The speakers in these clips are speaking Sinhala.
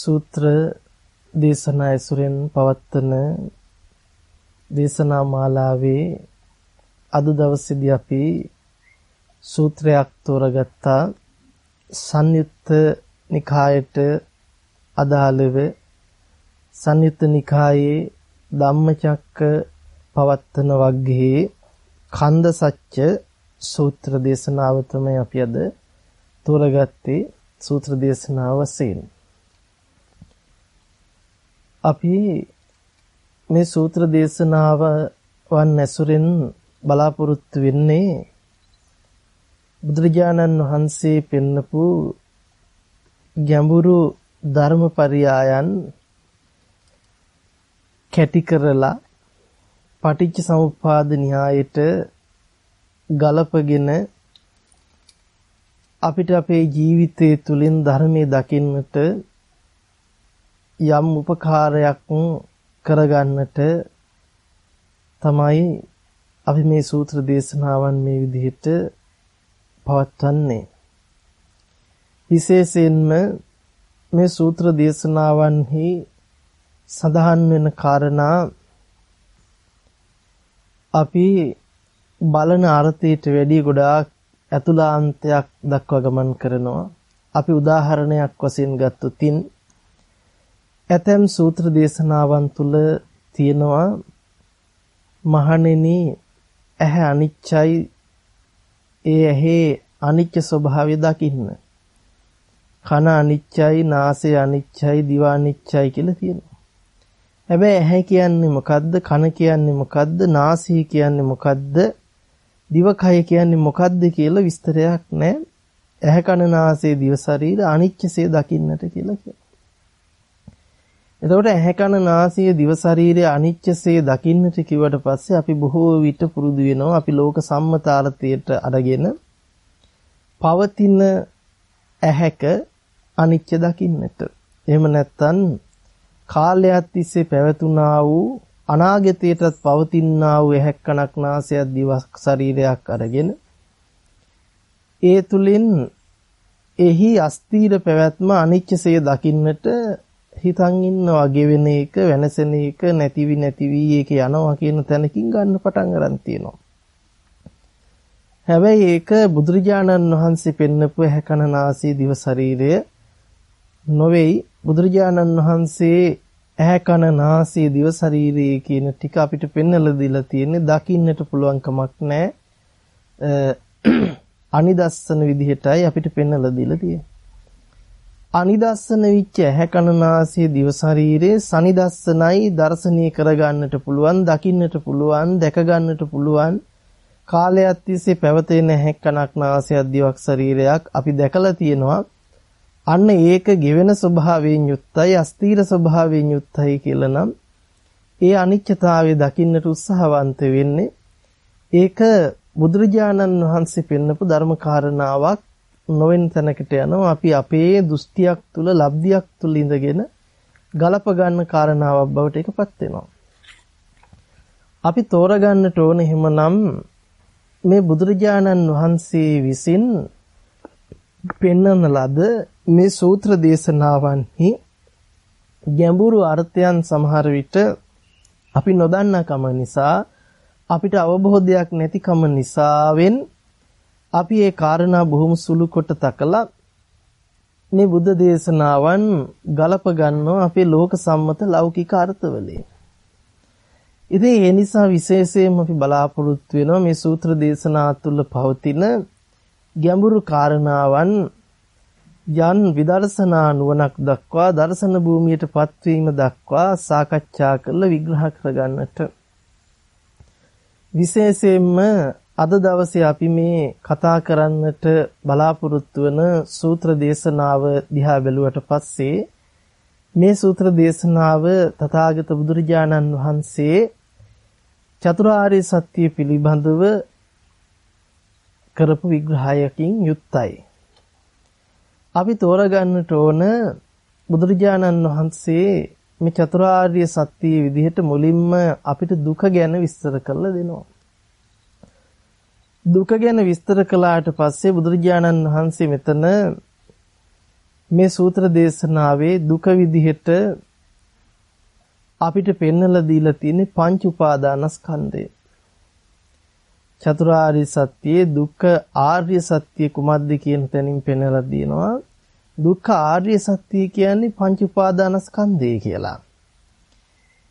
සූත්‍ර දේශනා ඇසුරෙන් පවත්වන දේශනා මාලාවේ අද දවසේදී අපි සූත්‍රයක් තෝරගත්තා. සංයුත්ත නිකායට අදාළව සංයුත්ත නිකායේ ධම්මචක්ක පවත්තන වග්ගයේ කන්ද සච්ච සූත්‍ර දේශනාව තමයි අපි අද තෝරගත්තේ. සූත්‍ර දේශනාව වශයෙන්. අපි මේ සූත්‍ර දේශනාව වන් ඇසුරෙන් බලාපොරොත්තු වෙන්නේ බුදුරජාණන් වහන්සේ පෙන්නපු ගැඹුරු ධර්මපරියායන් කැටි කරලා පටිච්ච සමුප්පාද න්‍යායට ගලපගෙන අපිට අපේ ජීවිතයේ තුලින් ධර්මයේ දකින්නට යම් උපකාරයක් කරගන්නට තමයි අපි මේ සූත්‍ර දේශනාවන් මේ විදිහට පවත්වන්නේ. විශේෂයෙන්ම මේ සූත්‍ර දේශනාවන්හි සඳහන් වෙන කාරණා අපි බලන අර්ථයට වැඩිය ගොඩාක් ඇතුළාන්තයක් දක්වා ගමන් කරනවා. අපි උදාහරණයක් වශයෙන් ගත්තොතින් ඇතැම් සූත්‍ර දේශනාවන් තුල තියෙනවා මහණෙනි ඇහැ අනිච්චයි ඒ ඇහි අනිච්ච ස්වභාවය දකින්න. කන අනිච්චයි, නාසය අනිච්චයි, දිව අනිච්චයි කියලා තියෙනවා. හැබැයි ඇහැ කියන්නේ මොකද්ද? කන කියන්නේ මොකද්ද? නාසය කියන්නේ මොකද්ද? දිවකය කියන්නේ මොකද්ද කියලා විස්තරයක් නැහැ. ඇහැ කන නාසය දිව ශරීර අනිච්චසේ දකින්නට කියලා කියනවා. එතකොට ඇහැ කන නාසය දිව ශරීරය අනිච්චසේ දකින්නට කිව්වට පස්සේ අපි බොහෝ විට පුරුදු වෙනවා අපි ලෝක සම්මතාර්ථයට අරගෙන පවතින ඇහැක අනිච්ච දකින්නට. එහෙම නැත්නම් කාලයක් තිස්සේ පැවතුනා වූ අනාගතයටත් පවතිනා වූ ඇහැක් කනක් නාසයක් දිව ශරීරයක් අරගෙන ඒ තුලින් එහි අස්තීර පැවැත්ම අනිච්චසේ දකින්නට හිතන් ඉන්නවා ගෙවෙන එක වෙනසෙන එක නැතිවි නැතිවි ඒක යනවා කියන තැනකින් ගන්න පටන් ගන්න තියෙනවා. හැබැයි ඒක බුදුරජාණන් වහන්සේ පෙන්නපු හැකන නාසී දිව ශරීරය නොවේයි බුදුරජාණන් වහන්සේ ඇහැකන නාසය දිව ශරීරය කියන ටික අපිට පෙන්වලා දීලා තියෙන්නේ දකින්නට පුළුවන් කමක් නැහැ අනිදස්සන විදිහටයි අපිට පෙන්වලා දීලා තියෙන්නේ අනිදස්සන විච්ච ඇහැ කන නාසය දිව ශරීරයේ සනිදස්සනයි දර්ශනීය කරගන්නට පුළුවන් දකින්නට පුළුවන් දැක ගන්නට පුළුවන්. කාලයක් තිස්සේ පැවතෙන ඇහැ කනක් නාසයක් දිවක් ශරීරයක් අපි දැකලා තියෙනවා. අන්න ඒක ගෙවෙන ස්වභාවයෙන් යුක්තයි අස්තීර ස්වභාවයෙන් යුක්තයි කියලා නම් ඒ අනිත්‍යතාවය දකින්නට උත්සාහවන්ත වෙන්නේ. ඒක බුදුරජාණන් වහන්සේ පෙන්නපු ධර්ම කාරණාවක් නොවෙන තැනකට යනවා අපි අපේ දෘෂ්ටියක් තුල ලබ්ධියක් තුල ඉඳගෙන ගලප ගන්න කාරණාවක් බවට ඒකපත් වෙනවා. අපි තෝරගන්නට ඕන එහෙමනම් මේ බුදුරජාණන් වහන්සේ විසින් පෙන්වන ලද මේ සූත්‍ර දේශනාවන්හි ගැඹුරු අර්ථයන් සමහර විට අපි නොදන්නා කම නිසා අපිට අවබෝධයක් නැතිකම නිසාවෙන් අපි ඒ කාරණා බොහොම සුළු කොට තකලා මේ බුද්ධ දේශනාවන් ගලප ගන්නවා අපේ ලෝක සම්මත ලෞකික අර්ථවලින්. ඉතින් ඒ නිසා විශේෂයෙන්ම අපි බලාපොරොත්තු වෙනවා මේ සූත්‍ර දේශනා තුළ පවතින ගැඹුරු කාරණාවන් යන් විදර්ශනා නුවණක් දක්වා දර්ශන භූමියට පත්වීම දක්වා සාකච්ඡා කරලා විග්‍රහ කරගන්නට විශේෂයෙන්ම අද දවසේ අපි මේ කතා කරන්නට බලාපොරොත්තු වන සූත්‍ර දේශනාව දිහා බැලුවට පස්සේ මේ සූත්‍ර දේශනාව තථාගත බුදුරජාණන් වහන්සේ චතුරාර්ය සත්‍ය පිළිබඳව කරපු විග්‍රහයකින් යුක්තයි. අපි තෝරගන්නට ඕන බුදුරජාණන් වහන්සේ මේ චතුරාර්ය සත්‍ය විදිහට මුලින්ම අපිට දුක ගැන විස්තර කරලා දෙනවා. දුක ගැන විස්තර කළාට පස්සේ බුදුරජාණන් වහන්සේ මෙතන මේ සූත්‍ර දේශනාවේ දුක විදිහට අපිට පෙන්වලා දීලා තියෙන්නේ පංච උපාදානස්කන්ධය. චතුරාර්ය සත්‍යයේ දුක්ඛ ආර්ය සත්‍ය කුමක්ද කියන තැනින් පෙන්වලා දිනවා. දුක්ඛ ආර්ය සත්‍ය කියන්නේ පංච උපාදානස්කන්ධය කියලා.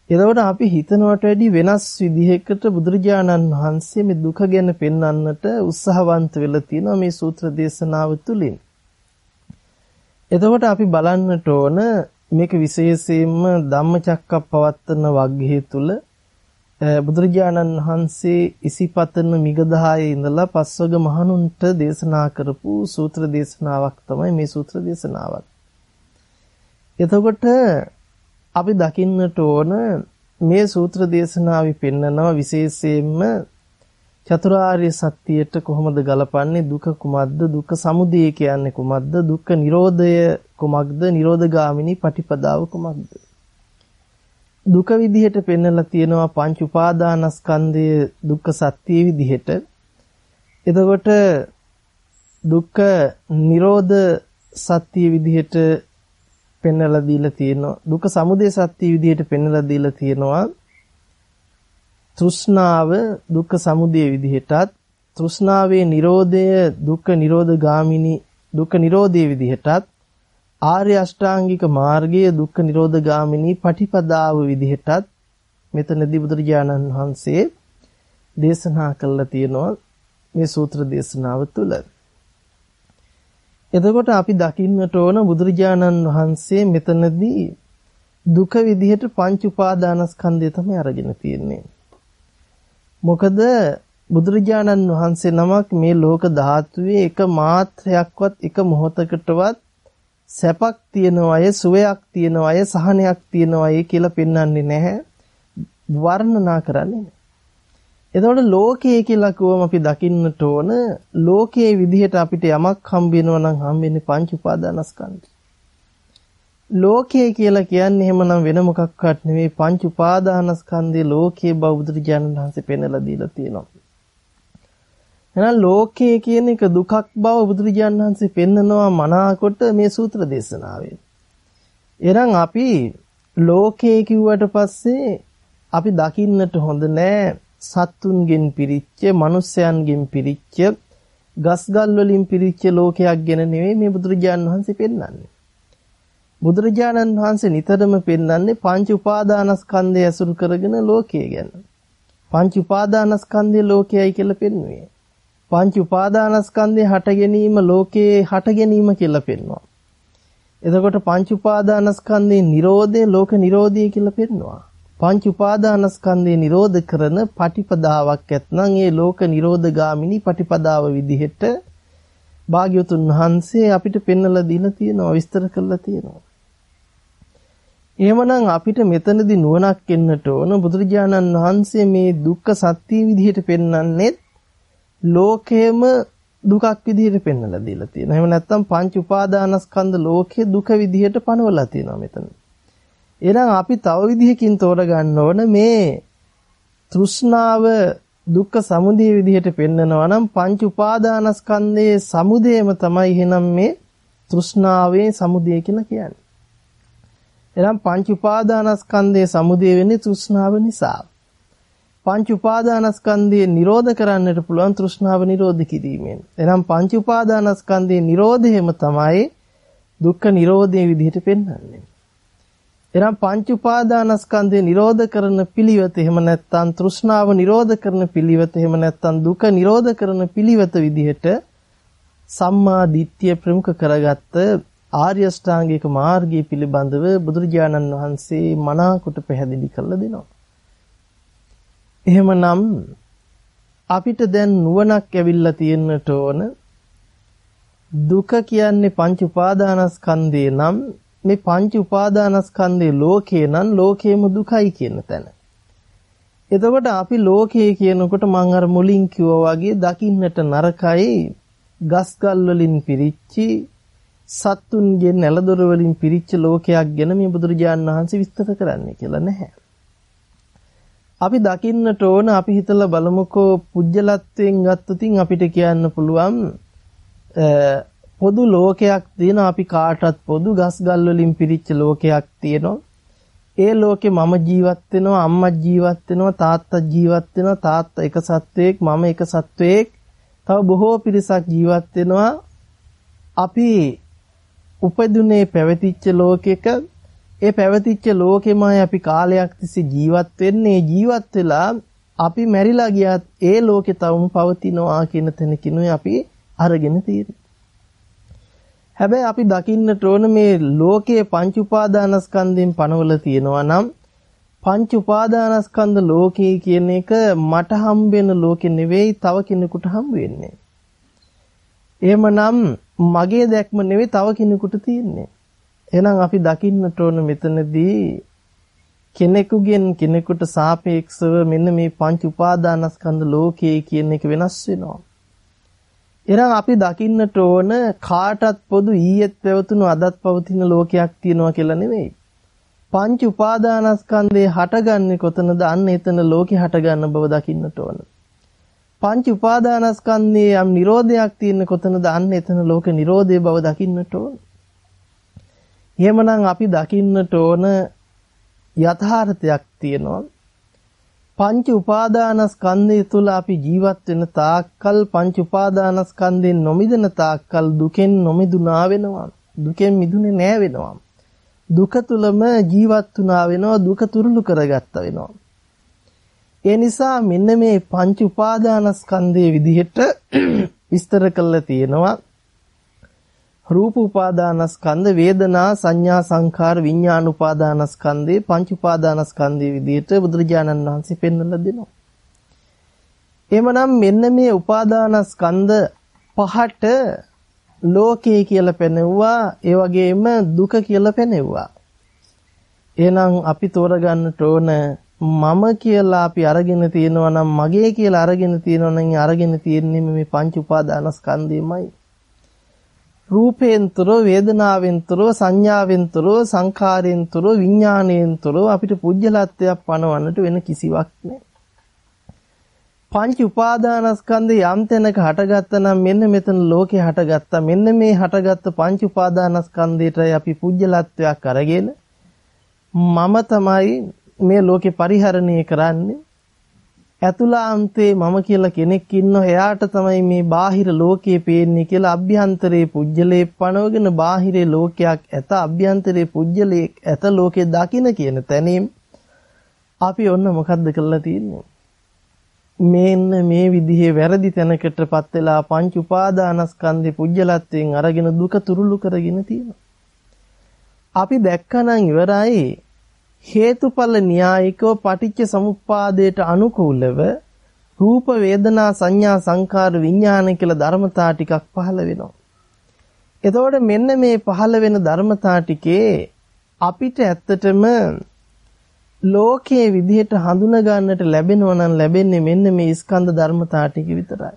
එතකොට අපි හිතනවට වැඩි වෙනස් විදිහකට බුදුරජාණන් වහන්සේ මේ දුක ගැන පෙන්වන්නට උත්සාහවන්ත වෙලා තියෙනවා මේ සූත්‍ර දේශනාව තුළින්. එතකොට අපි බලන්නට ඕන මේක විශේෂයෙන්ම ධම්මචක්කප්පවත්තන වග්ගයේ තුල බුදුරජාණන් වහන්සේ ඉසිපතන මිගදහයේ ඉඳලා පස්වග මහණුන්ට දේශනා කරපු සූත්‍ර දේශනාවක් තමයි මේ සූත්‍ර දේශනාවක්. එතකොට අපි දකින්නට ඕන මේ සූත්‍ර දේශනාවේ පෙන්නනවා විශේෂයෙන්ම චතුරාර්ය සත්‍යයට කොහොමද ගලපන්නේ? දුක කුමක්ද? දුක්ඛ සමුදය කියන්නේ කුමක්ද? දුක්ඛ නිරෝධය කුමක්ද? නිරෝධගාමිනී පටිපදාව කුමක්ද? දුක විදිහට පෙන්වලා තියෙනවා පංච උපාදානස්කන්ධය දුක්ඛ සත්‍ය විදිහට. එතකොට දුක්ඛ නිරෝධ සත්‍ය විදිහට පෙන්වලා දීලා තියෙනවා. දුක සමුදය සත්‍ය විදිහට පෙන්වලා දීලා තියෙනවා. තෘෂ්ණාව දුක්ඛ සමුදය විදිහටත් තෘෂ්ණාවේ Nirodhaය දුක්ඛ නිරෝධ ගාමිනී දුක්ඛ නිරෝධයේ විදිහටත් ආර්ය අෂ්ටාංගික මාර්ගය දුක්ඛ නිරෝධ ගාමිනී පටිපදාව විදිහටත් මෙතනදී බුදුරජාණන් වහන්සේ දේශනා කළා තියෙනවා මේ සූත්‍ර දේශනාව තුළ. එතකොට අපි දකින්නට ඕන බුදුරජාණන් වහන්සේ මෙතනදී දුක විදිහට පංච උපාදානස්කන්ධය තමයි අරගෙන තියෙන්නේ. මොකද බුදුරජාණන් වහන්සේ නමක් මේ ලෝක ධාතුවේ එක මාත්‍රයක්වත් එක මොහොතකටවත් සැපක් තියනවය සුවයක් තියනවය සහනයක් තියනවය කියලා පෙන්වන්නේ නැහැ වර්ණනා කරන්නේ එතකොට ලෝකයේ කියලා කිව්වම අපි දකින්නට ඕන ලෝකයේ විදිහට අපිට යමක් හම්බ වෙනවා නම් හම්බෙන්නේ පංච උපාදානස්කන්ධය. ලෝකයේ කියලා කියන්නේ එහෙමනම් වෙන මොකක්වත් නෙවෙයි පංච උපාදානස්කන්ධයේ ලෝකයේ බව බුදුරජාණන් වහන්සේ පෙන්වලා දීලා තියෙනවා. එහෙනම් ලෝකයේ කියන එක දුකක් බව බුදුරජාණන් වහන්සේ පෙන්නනවා මනාකොට මේ සූත්‍ර දේශනාවේ. එහෙනම් අපි ලෝකයේ කිව්වට පස්සේ අපි දකින්නට හොඳ නෑ සත්තුන්ගෙන් පිරිච්ච, මිනිස්යන්ගෙන් පිරිච්ච, ගස්ගල් වලින් පිරිච්ච ලෝකයක් ගැන නෙවෙයි මේ බුදුරජාණන් වහන්සේ පෙන්වන්නේ. බුදුරජාණන් වහන්සේ නිතරම පෙන්වන්නේ පංච උපාදානස්කන්ධය ඇසුරු කරගෙන ලෝකය ගැන. පංච උපාදානස්කන්ධය ලෝකයයි කියලා පෙන්වුවේ. පංච උපාදානස්කන්ධය හට ගැනීම ලෝකයේ හට ගැනීම කියලා පෙන්වනවා. එතකොට පංච උපාදානස්කන්ධේ Nirodhe ලෝක Nirodhe කියලා පෙන්වනවා. පංච උපාදානස්කන්ධේ නිරෝධ කරන පටිපදාවක් ඇත්නම් ඒ ලෝක නිරෝධගාමිනී පටිපදාව විදිහට භාග්‍යවතුන් වහන්සේ අපිට පෙන්වලා දීලා තියෙනවා විස්තර කරලා තියෙනවා. එහෙමනම් අපිට මෙතනදී නුවණක් එන්නට ඕන බුදුරජාණන් වහන්සේ මේ දුක්ඛ සත්‍ය විදිහට පෙන්වන්නේ ලෝකයේම දුකක් විදිහට පෙන්වලා දීලා තියෙනවා. එහෙම නැත්නම් පංච උපාදානස්කන්ධ ලෝකයේ දුක විදිහට පනවලා තියෙනවා මෙතන. එහෙනම් අපි තව විදිහකින් තෝරගන්න ඕන මේ තෘෂ්ණාව දුක්ඛ සමුදය විදිහට පෙන්නනවා නම් පංච උපාදානස්කන්ධයේ සමුදයම තමයි එහෙනම් මේ තෘෂ්ණාවේ සමුදය කියලා කියන්නේ. එහෙනම් පංච උපාදානස්කන්ධයේ සමුදය වෙන්නේ තෘෂ්ණාව නිසා. පංච උපාදානස්කන්ධය නිරෝධ කරන්නට පුළුවන් තෘෂ්ණාව නිරෝධ කිරීමෙන්. එහෙනම් පංච උපාදානස්කන්ධයේ නිරෝධයම තමයි දුක්ඛ නිරෝධයේ විදිහට පෙන්වන්නේ. එනම් පංච උපාදානස්කන්ධය නිරෝධ කරන පිළිවෙත එහෙම නැත්නම් තෘෂ්ණාව නිරෝධ කරන පිළිවෙත එහෙම නැත්නම් දුක නිරෝධ කරන පිළිවෙත විදිහට සම්මා දිට්ඨිය ප්‍රමුඛ කරගත්ත ආර්ය ශ්‍රාංගික මාර්ගය පිළිබඳව බුදුරජාණන් වහන්සේ මනාකොට පැහැදිලි කරලා දෙනවා. එහෙමනම් අපිට දැන් නුවණක් ඇවිල්ලා තියෙන්නට ඕන දුක කියන්නේ පංච උපාදානස්කන්ධේ නම් මේ පංච උපාදානස්කන්ධේ ලෝකේ නම් ලෝකේම දුකයි කියන තැන. එතකොට අපි ලෝකයේ කියනකොට මම අර මුලින් කිව්වා වගේ දකින්නට නරකයි ගස්ගල් වලින් පිරිච්චි සත්තුන්ගේ නැලදොර වලින් පිරිච්ච ලෝකයක් ගැන මේ බුදුරජාණන් වහන්සේ විස්තර කරන්නේ කියලා නැහැ. අපි දකින්නට ඕන අපි හිතලා බලමුකෝ පුජ්‍යලත්වයෙන් ගත්තොතින් අපිට කියන්න පුළුවන් පොදු ලෝකයක් තියෙනවා අපි කාටවත් පොදු ගස් ගල් වලින් පිරිච්ච ලෝකයක් තියෙනවා. ඒ ලෝකේ මම ජීවත් වෙනවා අම්මා ජීවත් වෙනවා තාත්තා ජීවත් වෙනවා. තාත්තා එක සත්වයක් මම එක සත්වයක්. තව බොහෝ පිරිසක් ජීවත් වෙනවා. අපි උපදුනේ පැවතිච්ච ලෝකයක ඒ පැවතිච්ච ලෝකෙමයි අපි කාලයක් තිස්සේ ජීවත් වෙන්නේ. ජීවත් වෙලා අපි මැරිලා ගියත් ඒ ලෝකේ තවම පවතිනවා කියන තැනකිනුයි අපි අරගෙන තියෙන්නේ. හැබැයි අපි දකින්නට ඕන මේ ලෝකයේ පංච උපාදානස්කන්ධයෙන් පනවල තියෙනවා නම් පංච උපාදානස්කන්ධ ලෝකේ කියන එක මට හම්බ වෙන ලෝකෙ නෙවෙයි තව කෙනෙකුට හම්බ වෙන්නේ. එහෙමනම් මගේ දැක්ම නෙවෙයි තව කෙනෙකුට තියෙන්නේ. එහෙනම් අපි දකින්නට ඕන මෙතනදී කෙනෙකුගෙන් කෙනෙකුට සාපේක්ෂව මෙන්න මේ පංච උපාදානස්කන්ධ ලෝකයේ කියන එක වෙනස් වෙනවා. එහෙනම් අපි දකින්නට ඕන කාටත් පොදු ඊයේත් පැවතුණු අදත් පවතින ලෝකයක් තියෙනවා කියලා නෙමෙයි. පංච උපාදානස්කන්ධේ හටගන්නේ කොතනද? අන්න එතන ලෝකේ හටගන්න බව දකින්නට ඕන. පංච උපාදානස්කන්ධයේ යම් නිරෝධයක් තියෙන කොතනද? අන්න එතන ලෝක නිරෝධයේ බව දකින්නට ඕන. එහෙමනම් අපි දකින්නට ඕන යථාර්ථයක් තියෙනවා. පංච උපාදානස්කන්ධය තුල අපි ජීවත් වෙන තාක්කල් පංච උපාදානස්කන්ධෙන් නොමිදෙන තාක්කල් දුකෙන් නොමිදුනා වෙනවා. දුකෙන් මිදුනේ නෑ වෙනවා. දුක තුලම ජීවත් වුණා වෙනවා දුක තුරුළු කරගත්තා වෙනවා. ඒ නිසා මෙන්න මේ පංච උපාදානස්කන්ධයේ විදිහට විස්තර කළා තියෙනවා රූප උපාදානස්කන්ධ වේදනා සංඥා සංඛාර විඥාන උපාදානස්කන්ධේ පංච උපාදානස්කන්ධයේ විදිහට බුදුරජාණන් වහන්සේ පෙන්වලා දෙනවා. එhmenan මෙන්න මේ උපාදානස්කන්ධ පහට ලෝකේ කියලා පෙනෙවුවා ඒ වගේම දුක කියලා පෙනෙවුවා. එහෙනම් අපි තෝරගන්නට ඕන මම කියලා අපි අරගෙන තියෙනවා නම් මගේ කියලා අරගෙන තියෙනවා නම් අරගෙන තියෙන්නේ මේ පංච උපාදානස්කන්ධයමයි. රූපේන්තරෝ වේදනාවෙන්තරෝ සංඥාවෙන්තරෝ සංඛාරයෙන්තරෝ විඥාණයෙන්තරෝ අපිට පුජ්‍යලත්වයක් පනවන්නට වෙන කිසිවක් නැහැ. පංච උපාදානස්කන්ධය යම් තැනක හටගත්තා නම් මෙන්න මෙතන ලෝකේ හටගත්තා. මෙන්න මේ හටගත්ත පංච උපාදානස්කන්ධයටයි අපි පුජ්‍යලත්වයක් අරගෙන මම තමයි මේ ලෝකේ පරිහරණය කරන්නේ ඇතුළාන්තේ මම කියලා කෙනෙක් ඉන්නෝ එයාට තමයි මේ බාහිර ලෝකයේ පේන්නේ කියලා අභ්‍යන්තරේ පුජ්‍යලේ පනවගෙන බාහිරේ ලෝකයක් ඇත අභ්‍යන්තරේ පුජ්‍යලේ ඇත ලෝකේ දකින්න කියන තැනින් අපි ඔන්න මොකද්ද කරලා තියෙන්නේ? මේන්න මේ විදිහේ වැරදි තැනකටපත් වෙලා පංච උපාදානස්කන්ධේ පුජ්‍යලත්වයෙන් අරගෙන දුක තුරුළු කරගෙන තියෙනවා. අපි දැක්කනම් ඉවරයි. හේතුඵල න්‍යායිකව පටිච්ච සමුප්පාදයට අනුකූලව රූප වේදනා සංඥා සංකාර විඥාන කියලා ධර්මතා ටිකක් පහළ වෙනවා. එතකොට මෙන්න මේ පහළ වෙන ධර්මතා ටිකේ අපිට ඇත්තටම ලෝකයේ විදිහට හඳුනා ගන්නට ලැබෙනවා නම් ලැබෙන්නේ මෙන්න මේ ස්කන්ධ ධර්මතා ටික විතරයි.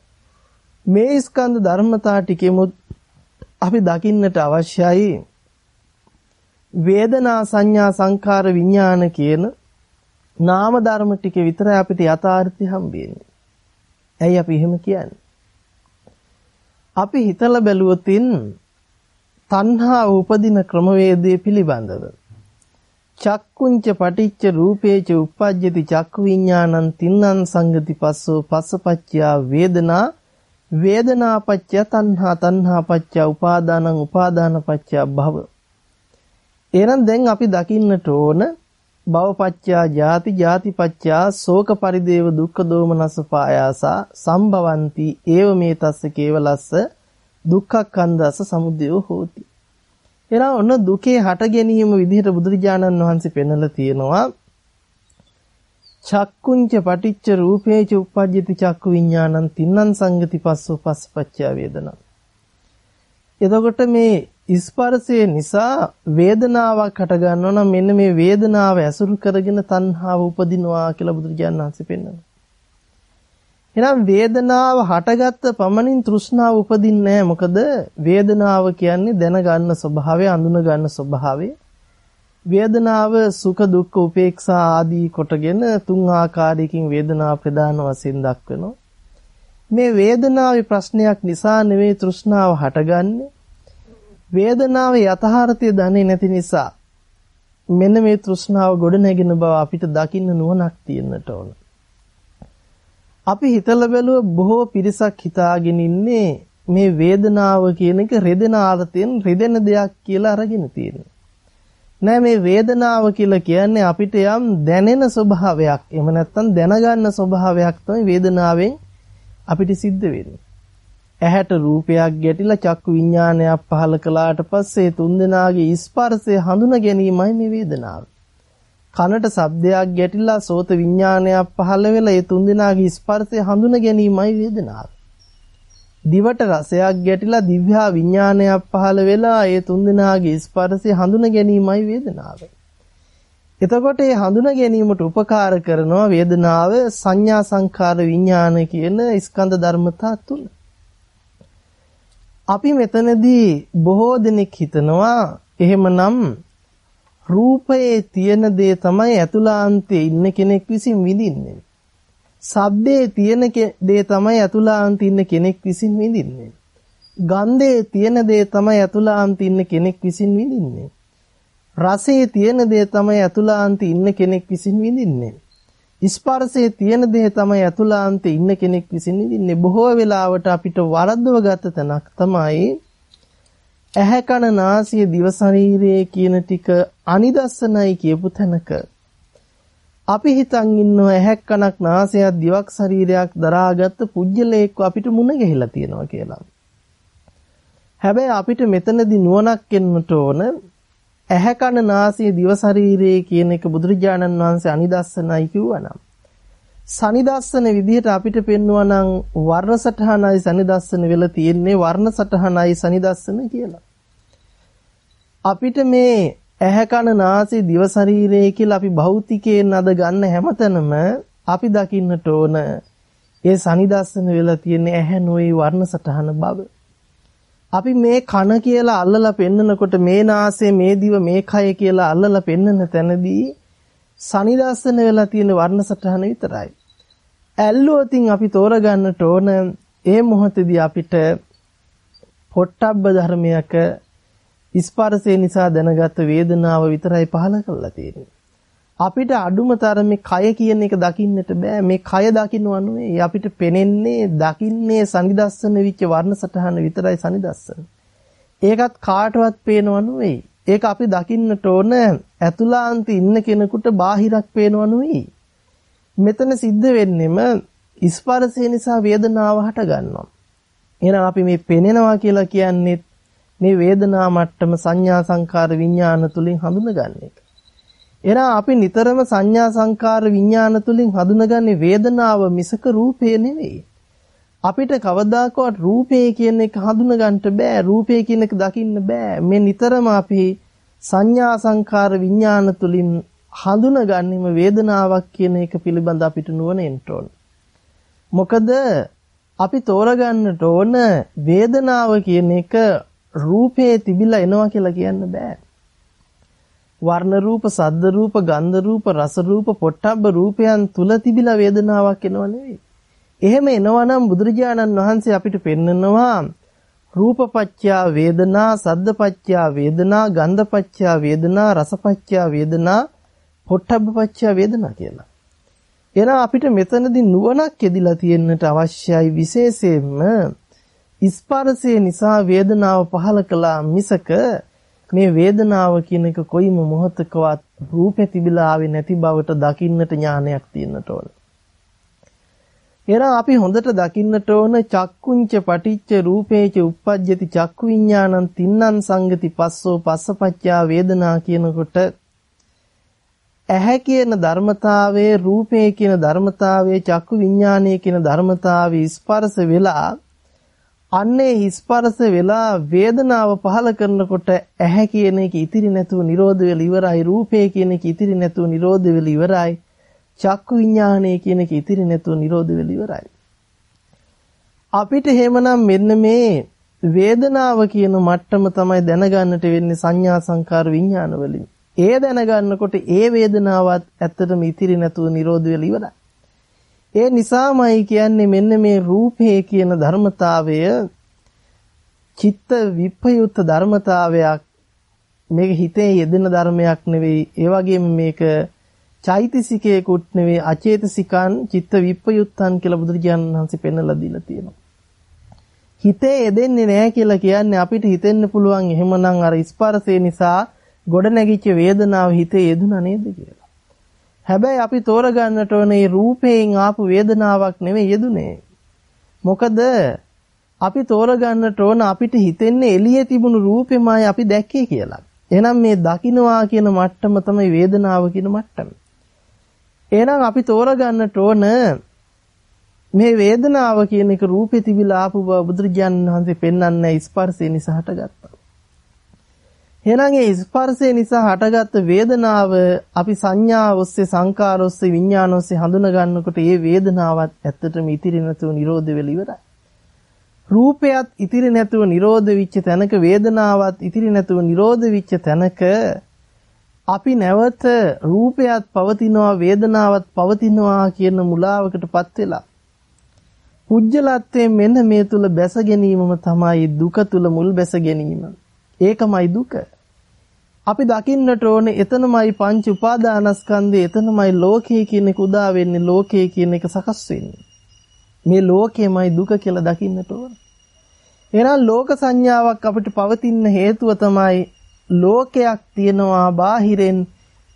මේ ස්කන්ධ ධර්මතා ටිකෙමුත් අපි දකින්නට අවශ්‍යයි වේදනා සංඥා සංකාර විඥාන කියන නාම ධර්ම ටික විතරයි අපිට යථාර්ථය හම්බෙන්නේ. ඇයි අපි එහෙම කියන්නේ? අපි හිතලා බැලුවොතින් තණ්හා උපදින ක්‍රමවේදය පිළිබඳව චක්කුංච පටිච්ච රූපේච උප්පජ්ජති චක්කු විඥානං තින්නං සංගති පස්සෝ පස්සපච්චයා වේදනා වේදනාපච්චය තණ්හා තණ්හාපච්චය උපාදානං උපාදානපච්චය භව එහෙනම් දැන් අපි දකින්නට ඕන භවපච්චා ජාති ජාතිපච්චා ශෝක පරිදේව දුක්ඛ දෝමනස පායාසා සම්භවಂತಿ ඒව මේ තස්ස කේවලස්ස දුක්ඛක්ඛන්දස සමුදයෝ හෝති එහෙනම් ඔන්න දුකේ හට ගැනීම විදිහට බුදුරජාණන් වහන්සේ පෙන්වලා තියෙනවා චක්කුංච පටිච්ච රූපේච උප්පජ්ජති චක්කු විඥානං තින්නං සංගති පස්සෝ පස්සපච්චය වේදනා. එතකොට මේ ස්පර්ශය නිසා වේදනාවක් හට ගන්නවා නම් මෙන්න මේ වේදනාව ඇසුරු කරගෙන තණ්හාව උපදිනවා කියලා බුදුරජාණන් වහන්සේ පෙන්වනවා. එහෙනම් වේදනාව හටගත්ත පමණින් තෘෂ්ණාව උපදින්නේ නැහැ. මොකද වේදනාව කියන්නේ දැනගන්න ස්වභාවය, අඳුන ගන්න ස්වභාවය. වේදනාව සුඛ දුක්ඛ උපේක්ෂා ආදී කොටගෙන තුන් ආකාරයකින් වේදනාව ප්‍රධාන වශයෙන් දක්වනවා. මේ වේදනාවේ ප්‍රශ්නයක් නිසා නෙවෙයි තෘෂ්ණාව හටගන්නේ. වේදනාවේ යථාර්ථය දන්නේ නැති නිසා මෙන්න මේ තෘෂ්ණාව ගොඩ නැගෙන බව අපිට දකින්න නුවණක් තියෙන්නට ඕන. අපි හිතලා බැලුව බොහෝ පිරිසක් හිතාගෙන ඉන්නේ මේ වේදනාව කියන එක රෙදෙන ආර්ථයෙන් රෙදෙන දෙයක් කියලා අරගෙන තියෙනවා. නෑ මේ වේදනාව කියලා කියන්නේ අපිට යම් දැනෙන ස්වභාවයක්. එහෙම නැත්නම් දැනගන්න ස්වභාවයක් තමයි වේදනාවෙන් අපිට සිද්ධ වෙන්නේ. ඇහැට රූපයක් ගැටිලා චක්කු විඥානයක් පහල කළාට පස්සේ තුන්දෙනාගේ ස්පර්ශය හඳුන ගැනීමයි මේ වේදනාව. කනට ශබ්දයක් ගැටිලා සෝත විඥානයක් පහළ වෙලා ඒ තුන්දෙනාගේ ස්පර්ශය හඳුන ගැනීමයි වේදනාව. දිවට රසයක් ගැටිලා දිව්‍යා විඥානයක් පහළ වෙලා ඒ තුන්දෙනාගේ ස්පර්ශය හඳුන ගැනීමයි වේදනාව. එතකොට මේ හඳුන ගැනීමට උපකාර කරනවා වේදනාව සංඥා සංකාර විඥාන කියන ස්කන්ධ ධර්මතා තුන. අපි මෙතනදී බොහෝ දෙනෙක් හිතනවා එහෙමනම් රූපයේ තියෙන දේ තමයි ඇතුළාන්තයේ ඉන්න කෙනෙක් විසින් විඳින්නේ. ශබ්දයේ තියෙන දේ තමයි ඇතුළාන්තයේ ඉන්න කෙනෙක් විසින් විඳින්නේ. ගන්ධයේ තියෙන දේ තමයි ඇතුළාන්තයේ ඉන්න කෙනෙක් විසින් විඳින්නේ. රසයේ තියෙන දේ තමයි ඇතුළාන්තයේ ඉන්න කෙනෙක් විසින් විඳින්නේ. ස්පර්ශයේ තියෙන දේ තමයි ඇතුළාන්තේ ඉන්න කෙනෙක් විසින් ඉන්නේ බොහෝ වෙලාවට අපිට වරද්දව ගත තැනක් තමයි ඇහැ කන නාසය දිව ශරීරය කියන ටික අනිදස්සනයි කියපු තැනක අපි හිතන් ඉන්නව ඇහැක් කනක් නාසයක් දිවක් ශරීරයක් දරාගත්ත පුජ්‍යලේක්ව අපිට මුණ ගැහිලා තියෙනවා කියලා. හැබැයි අපිට මෙතනදී නුවණක් එන්නට ඕන ඇහැ කන නාසය දිව ශරීරය කියන එක බුදුරජාණන් වහන්සේ අනිදස්සනයි කිව්වනම් සනිදස්සන විදිහට අපිට පෙන්වුවා නම් වර්ණ සටහනයි සනිදස්සන වෙලා තියෙන්නේ වර්ණ සටහනයි සනිදස්සන කියලා. අපිට මේ ඇහැ කන නාසය දිව ශරීරය කියලා අපි භෞතිකයෙන් අද ගන්න හැමතැනම අපි දකින්නට ඕන ඒ සනිදස්සන වෙලා තියෙන්නේ ඇහැ නොවේ වර්ණ සටහන බව. අපි මේ කන කියලා අල්ලලා පෙන්නකොට මේ නාසය මේ දිව මේ කය කියලා අල්ලලා පෙන්නන තැනදී සනිදස්සන වෙලා තියෙන වර්ණ සටහන විතරයි. ඇල්ලුවතින් අපි තෝරගන්නට ඕන ඒ මොහොතේදී අපිට පොට්ටබ්බ ධර්මයක ස්පර්ශය නිසා දැනගත් වේදනාව විතරයි පහළ කරලා තියෙන්නේ. අපිට අඩුම තරමේ කය කියන එක දකින්නට බෑ. මේ කය දකින්නව නෙවෙයි අපිට පෙනෙන්නේ දකින්නේ සනිදස්සන වෙච්ච වර්ණ සටහන විතරයි සනිදස්සන. ඒකත් කාටවත් පේනව නෙවෙයි. ඒක අපි දකින්නට ඕන ඇතුළාන්තේ ඉන්න කෙනෙකුට බාහිරක් පේනව නෙවෙයි. මෙතන සිද්ධ වෙන්නෙම ස්පර්ශය නිසා වේදනාව හට ගන්නවා. එහෙනම් අපි මේ පෙනෙනවා කියලා කියන්නේ මේ වේදනා මට්ටම සංඥා සංකාර විඥාන තුලින් හඳුනගන්න එක. එහෙනම් අපි නිතරම සංඥා සංකාර විඥාන තුලින් හඳුනගන්නේ වේදනාව මිසක රූපය නෙවෙයි. අපිට කවදාකවත් රූපේ කියන එක හඳුනගන්න බෑ. රූපේ කියන එක දකින්න බෑ. මේ නිතරම අපි සංඥා සංකාර විඥාන තුලින් හඳුනගන්නෙම වේදනාවක් කියන එක පිළිබඳ අපිට නුවණෙන්න ඕන. මොකද අපි තෝරගන්නට ඕන වේදනාව කියන එක රූපේ තිබිලා එනවා කියලා කියන්න බෑ. වර්ණ රූප, සද්ද රූප, ගන්ධ රූප, රස රූප, පොට්ටබ්බ රූපයන් තුල තිබිලා වේදනාවක් එනව නෙවෙයි. එහෙම එනවා නම් බුදුරජාණන් වහන්සේ අපිට පෙන්නනවා රූපපච්චා වේදනා, සද්දපච්චා වේදනා, ගන්ධපච්චා වේදනා, රසපච්චා වේදනා, පොට්ටබ්බපච්චා වේදනා කියලා. එහෙනම් අපිට මෙතනදී නුවණක් එදිලා තියෙන්නට අවශ්‍යයි විශේෂයෙන්ම ස්පර්ශය නිසා වේදනාව පහල කළා මිසක මේ වේදනාව කියන එක කොයිම මොහොතකවත් රූපේ තිබිලා ආවේ නැති බවට දකින්නට ඥානයක් තියෙන්නට ඕන. එහෙනම් අපි හොඳට දකින්නට ඕන චක්කුංච පටිච්ච රූපේච uppajjati චක්කු විඥානං තින්නං සංගති පස්සෝ පස්සපච්චා වේදනා කියනකොට ඇහැ කියන ධර්මතාවයේ රූපේ කියන ධර්මතාවයේ චක්කු විඥානයේ කියන ධර්මතාවයේ ස්පර්ශ වෙලා අන්නේ ස්පර්ශ වෙලා වේදනාව පහල කරනකොට ඇහැ කියන එක ඉතිරි නැතුව නිරෝධ වෙලා ඉවරයි රූපේ කියන එක ඉතිරි නැතුව නිරෝධ වෙලා ඉවරයි චක්කු විඥානයේ කියන එක ඉතිරි නැතුව නිරෝධ වෙලා ඉවරයි අපිට එහෙමනම් මෙන්න මේ වේදනාව කියන මට්ටම තමයි දැනගන්නට වෙන්නේ සංඥා සංකාර විඥාන වලින් ඒ දැනගන්නකොට ඒ වේදනාවත් ඇත්තටම ඉතිරි නැතුව නිරෝධ වෙලා ඉවරයි. ඒ නිසාමයි කියන්නේ මෙන්න මේ රූපේ කියන ධර්මතාවය චිත්ත විප්‍රයුක්ත ධර්මතාවයක් මේක හිතේ යෙදෙන ධර්මයක් නෙවෙයි ඒ වගේම මේක චෛතසිකයකුත් නෙවෙයි අචේතසිකන් චිත්ත විප්‍රයුක්තන් කියලා බුදුරජාණන් වහන්සේ පෙන්වලා දීලා තියෙනවා. හිතේ යෙදෙන්නේ නැහැ කියලා කියන්නේ අපිට හිතෙන්න පුළුවන් එහෙමනම් අර ස්පර්ශය නිසා ගොඩ නැගිච්ච වේදනාව හිතේ යෙදුණා නේද කියලා. හැබැයි අපි තෝරගන්නට ඕනේ රූපයෙන් ආපු වේදනාවක් නෙවෙයි යෙදුනේ. මොකද අපි තෝරගන්නට ඕන අපිට හිතෙන්නේ එළියේ තිබුණු රූපෙමයි අපි දැක්කේ කියලා. එහෙනම් මේ දකින්නවා කියන මට්ටම තමයි වේදනාව කියන මට්ටම. එහෙනම් අපි තෝරගන්නට ඕන මේ වේදනාව කියන එක රූපේ තිබිලා ආපු බව බුදුරජාණන් වහන්සේ පෙන්වන්නේ ස්පර්ශය නිසා හටගත්තා. එහෙනම් ඒ ස්පර්ශය නිසා හටගත්ත වේදනාව අපි සංඥා ඔස්සේ සංකාර ඔස්සේ විඥාන ඔස්සේ හඳුන ගන්නකොට ඒ වේදනාවත් ඇත්තටම ඉතිරි නැතුව නිරෝධ වෙලා ඉවරයි. රූපයත් ඉතිරි නැතුව නිරෝධ වෙච්ච තැනක වේදනාවත් ඉතිරි නැතුව නිරෝධ වෙච්ච තැනක අපි නැවත රූපයත් පවතිනවා වේදනාවත් පවතිනවා කියන මුලාවකටපත් වෙලා පුජ්‍යලත්වයෙන් මෙන්න මේ තුල බැස ගැනීමම තමයි දුක තුල මුල් බැස ගැනීම. ඒකමයි දුක. අපි දකින්නට ඕනේ එතනමයි පංච උපාදානස්කන්ධය එතනමයි ලෝකය කියන එක උදා වෙන්නේ ලෝකය කියන එක සකස් වෙන්නේ. මේ ලෝකෙමයි දුක කියලා දකින්නට ඕන. එහෙනම් ලෝක සංඥාවක් අපිට පවතින හේතුව තමයි ලෝකයක් තියනවා බාහිරෙන්